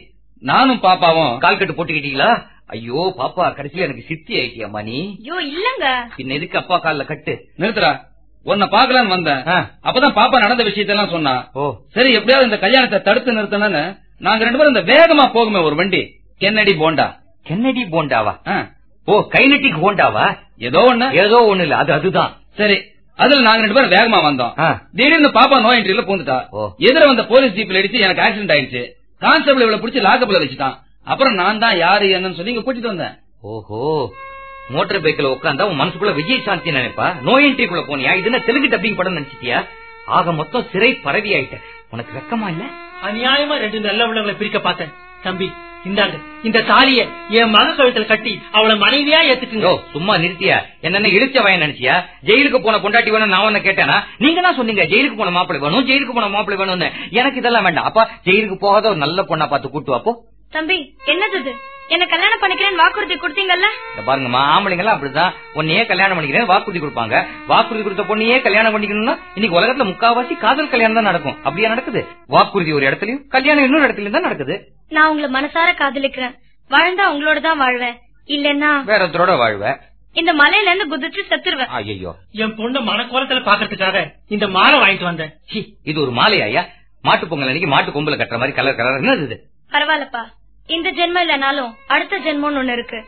நானும் பாப்பாவும் கால் கட்டு போட்டுக்கிட்டீங்களா? ஐயோ பாப்பா கடைசியில எனக்கு சித்தி ஆயிட்டியம்மா நீ ஐயோ இல்லங்க. பின்ன எதுக்கு அப்பா கால்ல கட்டு? நிறுத்துறா உன்னை பாக்கலான்னு வந்தேன். அப்பதான் பாப்பா நடந்த விஷயத்தெல்லாம் சொன்னா. ஓ. சரி எப்படியாவது இந்த கல்யாணத்தை தடுத்து நிறுத்தணும்னு நாங்க ரெண்டு பேரும் இந்த வேகமா போகுமே ஒரு வண்டி. கென்னடி போண்டா. கென்னடி போண்டாவா? ஓ கைனட்டிக் ஹோண்டாவா ஏதோ ஒண்ணு. ஏதோ ஒண்ணு இல்ல அது அதுதான். சரி அதுல நாங்க ரெண்டு பேரும் வேகமா வந்தோம். ஆ. திடீர்னு பாப்பா நோய் என்ட்ரியில பூந்துட்டா. ஓ. எதிர வந்த போலீஸ் ஜீப்ல அடிச்சு எனக்கு ஆக்சிடென்ட் ஆயிடுச்சு. கான்ஸ்டபிள் இவளை பிடிச்சி லாக்கப்ல வச்சுட்டான். அப்புறம் நான் தான் யாரு என்னன்னு சொல்லி இங்க கூட்டிட்டு வந்தேன். ஓஹோ. மோட்டார் பைக்ல உட்காந்தா உன் மனசுக்குள்ள விஜய் சாந்தி நினைப்பா? நோய் என்ட்ரிக்குள்ள போனியா? இது என்ன தெலுங்கு டப்பிங் படம் நினைச்சிட்டியா? ஆக மொத்தம் சிறை பரவி ஆயிட்ட. உனக்கு வெக்கமா இல்ல? அநியாயமா ரெண்டு நல்ல உள்ளவங்களை பிரிக்க பார்த்தேன் தம்பி. இந்தாங்க இந்த தாலிய என் மக கழுத்தில் கட்டி அவளை மனைவியா ஏத்துக்குங்க. சும்மா நிறுத்தியா? என்ன இழுச்ச வயன் நினைச்சியா? ஜெயிலுக்கு போன பொண்டாட்டி வேணும் நான் உன்ன கேட்டேனா? நீங்க தான் சொன்னீங்க ஜெயிலுக்கு போன மாப்பிளை வேணும் ஜெயிலுக்கு போன மாப்பிளை வேணும்னு. எனக்கு இதெல்லாம் வேண்டாம். அப்பா ஜெயிலுக்கு போகாத ஒரு நல்ல பொண்ணா பார்த்து கூட்டு வாப்போ தம்பி என்னது இது? என்ன கல்யாணம் பண்ணிக்கிறேன்னு வாக்குறுதி கொடுத்தீங்கல்ல? பாருங்கம்மா ஆம்பளைங்க எல்லாம் அப்படிதான் உன்னையே கல்யாணம் பண்ணிக்கிறேன் வாக்குறுதி கொடுப்பாங்க. வாக்குறுதி கொடுத்த பொண்ணையே கல்யாணம் பண்ணிக்கணும்னா இன்னைக்கு உலகத்துல முக்காவாசி காதல் கல்யாணம் தான் நடக்கும். அப்படியா நடக்குது? வாக்குறுதி ஒரு இடத்துலயும் கல்யாணம் இன்னொரு இடத்துலயும் தான் நடக்குது. நான் உங்களை மனசார காதலிக்கிறேன். வாழ்ந்தா உங்களோட தான் வாழ்வேன். இல்லன்னா வேற ஒருத்தரோட வாழ்வ. இந்த மலையில இருந்து குதிச்சு செத்துருவேன். ஐயோ என் பொண்ணு மனக்கோலத்துல பாக்குறதுக்காக இந்த மாலை வாங்கிட்டு வந்தேன். இது ஒரு மாலையா மாட்டு பொங்கல் அன்னைக்கு மாட்டு கொம்புல கட்டுற மாதிரி கலர் கலர். என்னது இது? பரவாயில்லப்பா. இந்த ஜென்மம் இல்லனாலும் அடுத்த ஜென்மம்னு ஒண்ணு இருக்கு.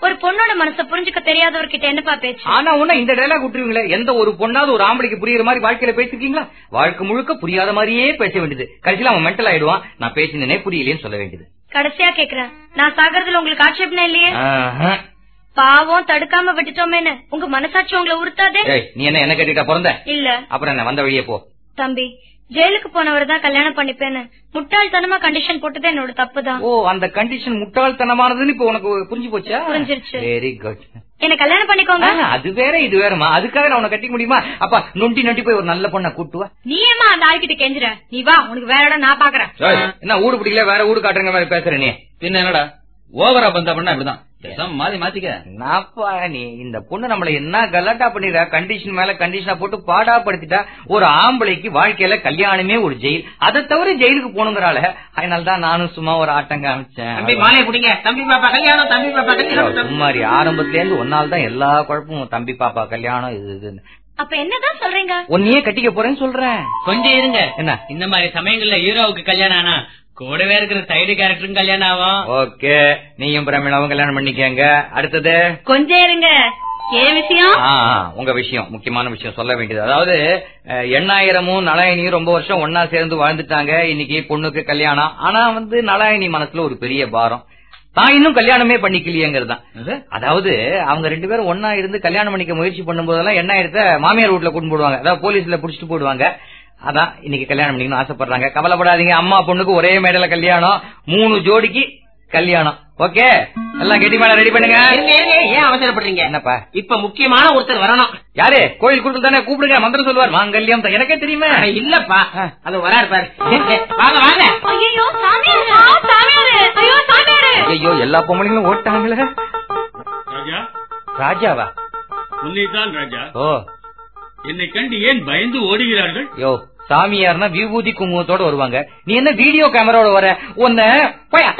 ஒரு பொண்ணோட மனச புரிஞ்சுக்க தெரியாதவர்கிட்ட என்னப்பா பேச்சு? ஆனா உன்ன இந்த டைலாக் விட்டுருவீங்களே எந்த ஒரு பொண்ணாவது ஒரு ஆம்பளைக்கு புரியுற மாதிரி வாழ்க்கையில பேசிருக்கீங்களா? வாழ்க்கை முழுக்க புரியாத மாதிரியே பேச வேண்டியது. கடைசியில அவன் மென்டல் ஆயிடுவான். நான் பேசினே புரியலையேன்னு சொல்ல வேண்டியது. கடைசியா கேக்குறேன். நான் சாகறதுல உங்களுக்கு ஆட்சேபனை இல்லையே. பாவம் தடுக்காம விட்டுட்டோமேன்னு உங்க மனசாட்சி உங்களை உறுத்தாதே? நீ என்ன என்ன கேட்டுட்டா பிறந்த? இல்ல. அப்புறம் என்ன வந்த வழியே போ. தம்பி ஜெயிலுக்கு போனவர் தான் கல்யாணம் பண்ணிப்பேன்னு முட்டாள்தனமா கண்டிஷன் போட்டது என்னோட தப்பு தான் ஓ அந்த கண்டிஷன் முட்டாள்தனமானதுன்னு இப்ப உனக்கு புரிஞ்சு போச்சா? புரிஞ்சிருச்சு. வெரி குட் என்ன கல்யாணம் பண்ணிக்கோங்க. அது வேற இது வேறமா அதுக்காக நான் உனக்கு கட்டிக்க முடியுமா? அப்பா நொண்டி நொண்டி போய் ஒரு நல்ல பொண்ணை கூட்டுவா நீ ஏமா அந்த ஆள்கிட்ட கெஞ்சுற? நீ வா உனக்கு வேற இடம் நான் பாக்குறேன். என்ன ஊடு பிடிக்கல வேற ஊடு காட்டுற மாதிரி பேசுற நீ. பின்ன என்னடா? ஓவரா பந்தா பண்ணா இப்படிதான். மாத்தி மாத்திக்க. நாப்பா நீ இந்த பொண்ணு நம்மள என்ன கலாட்டா பண்ணிடுறா? கண்டிஷன் மேல கண்டிஷனா போட்டு பாடா படுத்திட்டா ஒரு ஆம்பளைக்கு வாழ்க்கையில கல்யாணமே ஒரு ஜெயில் அதை தவிர ஜெயிலுக்கு போகணுங்கிறாள. அதனாலதான் நானும் சும்மா ஒரு ஆட்டம் தம்பி காமிச்சேன் மாலையை குடிங்க. தம்பி பாப்பா கல்யாணம் தம்பி பாப்பா கல்யாணம். தம்பி- சும்மாரி ஆரம்பத்துல இருந்து ஒன்னால தான் எல்லா குழப்பமும். தம்பி பாப்பா கல்யாணம் இது அப்ப என்னதான் சொல்றீங்க? உன்னையே கட்டிக்க போறேன்னு சொல்றேன். கொஞ்சம் இருங்க. என்ன? இந்த மாதிரி சமயங்கள்ல ஹீரோவுக்கு கல்யாணம் ஆனா கூடவே இருக்கிற சைடு கேரக்டரும் கல்யாணம் ஆகும். ஓகே. நீயும் பிரமிளாவும் கல்யாணம் பண்ணிக்கங்க. அடுத்தது? கொஞ்சம் இருங்க. உங்க விஷயம். முக்கியமான விஷயம் சொல்ல வேண்டியது. அதாவது எண்ணாயிரமும் நலாயினியும் ரொம்ப வருஷம் ஒன்னா சேர்ந்து வாழ்ந்துட்டாங்க. இன்னைக்கு பொண்ணுக்கு கல்யாணம். ஆனா வந்து நலாயினி மனசுல ஒரு பெரிய பாரம். தான் இன்னும் கல்யாணமே பண்ணிக்கலையேங்கிறது தான் அதாவது அவங்க ரெண்டு பேரும் ஒன்னா இருந்து கல்யாணம் பண்ணிக்க முயற்சி பண்ணும்போதெல்லாம் எண்ணாயிரத்தை மாமியார் வீட்டுல கொண்டு போடுவாங்க. அதாவது போலீஸ்ல புடிச்சிட்டு போடுவாங்க. அதான் இன்னைக்கு கல்யாணம் பண்ணிக்கணும்னு ஆசைப்படுறாங்க. கவலைப்படாதீங்க. அம்மா பொண்ணுக்கு ஒரே மேடையில கல்யாணம். மூணு ஜோடிக்கு கல்யாணம். ஓகே எல்லாம் கெட்டி மேல ரெடி பண்ணுங்க. ஏன் அவசரப்படுறீங்க? என்னப்பா? இப்ப முக்கியமான ஒருத்தர் வரணும். யாரு? கோயில் கூட்டத்தில் தானே கூப்பிடுங்க. மந்திரம் சொல்லுவார். மாங்கல்யம் எனக்கே தெரியுமே. இல்லப்பா. அது வராரு பாரு. வாங்க வாங்க. ஐயோ சாமியாரு சாமியாரு ஐயோ சாமியாரு. ஐயோ எல்லா பொம்பளைங்களும் ஓட்டாங்களே. ராஜா? ராஜாவா? உன்னைத்தான் ராஜா. ஓ. என்னை கண்டு ஏன் பயந்து ஓடுகிறார்கள்? யோ சாமியார்னா விபூதி குங்குமத்தோட வருவாங்க. நீ என்ன வீடியோ கேமராவோட வர? உன்ன போயா.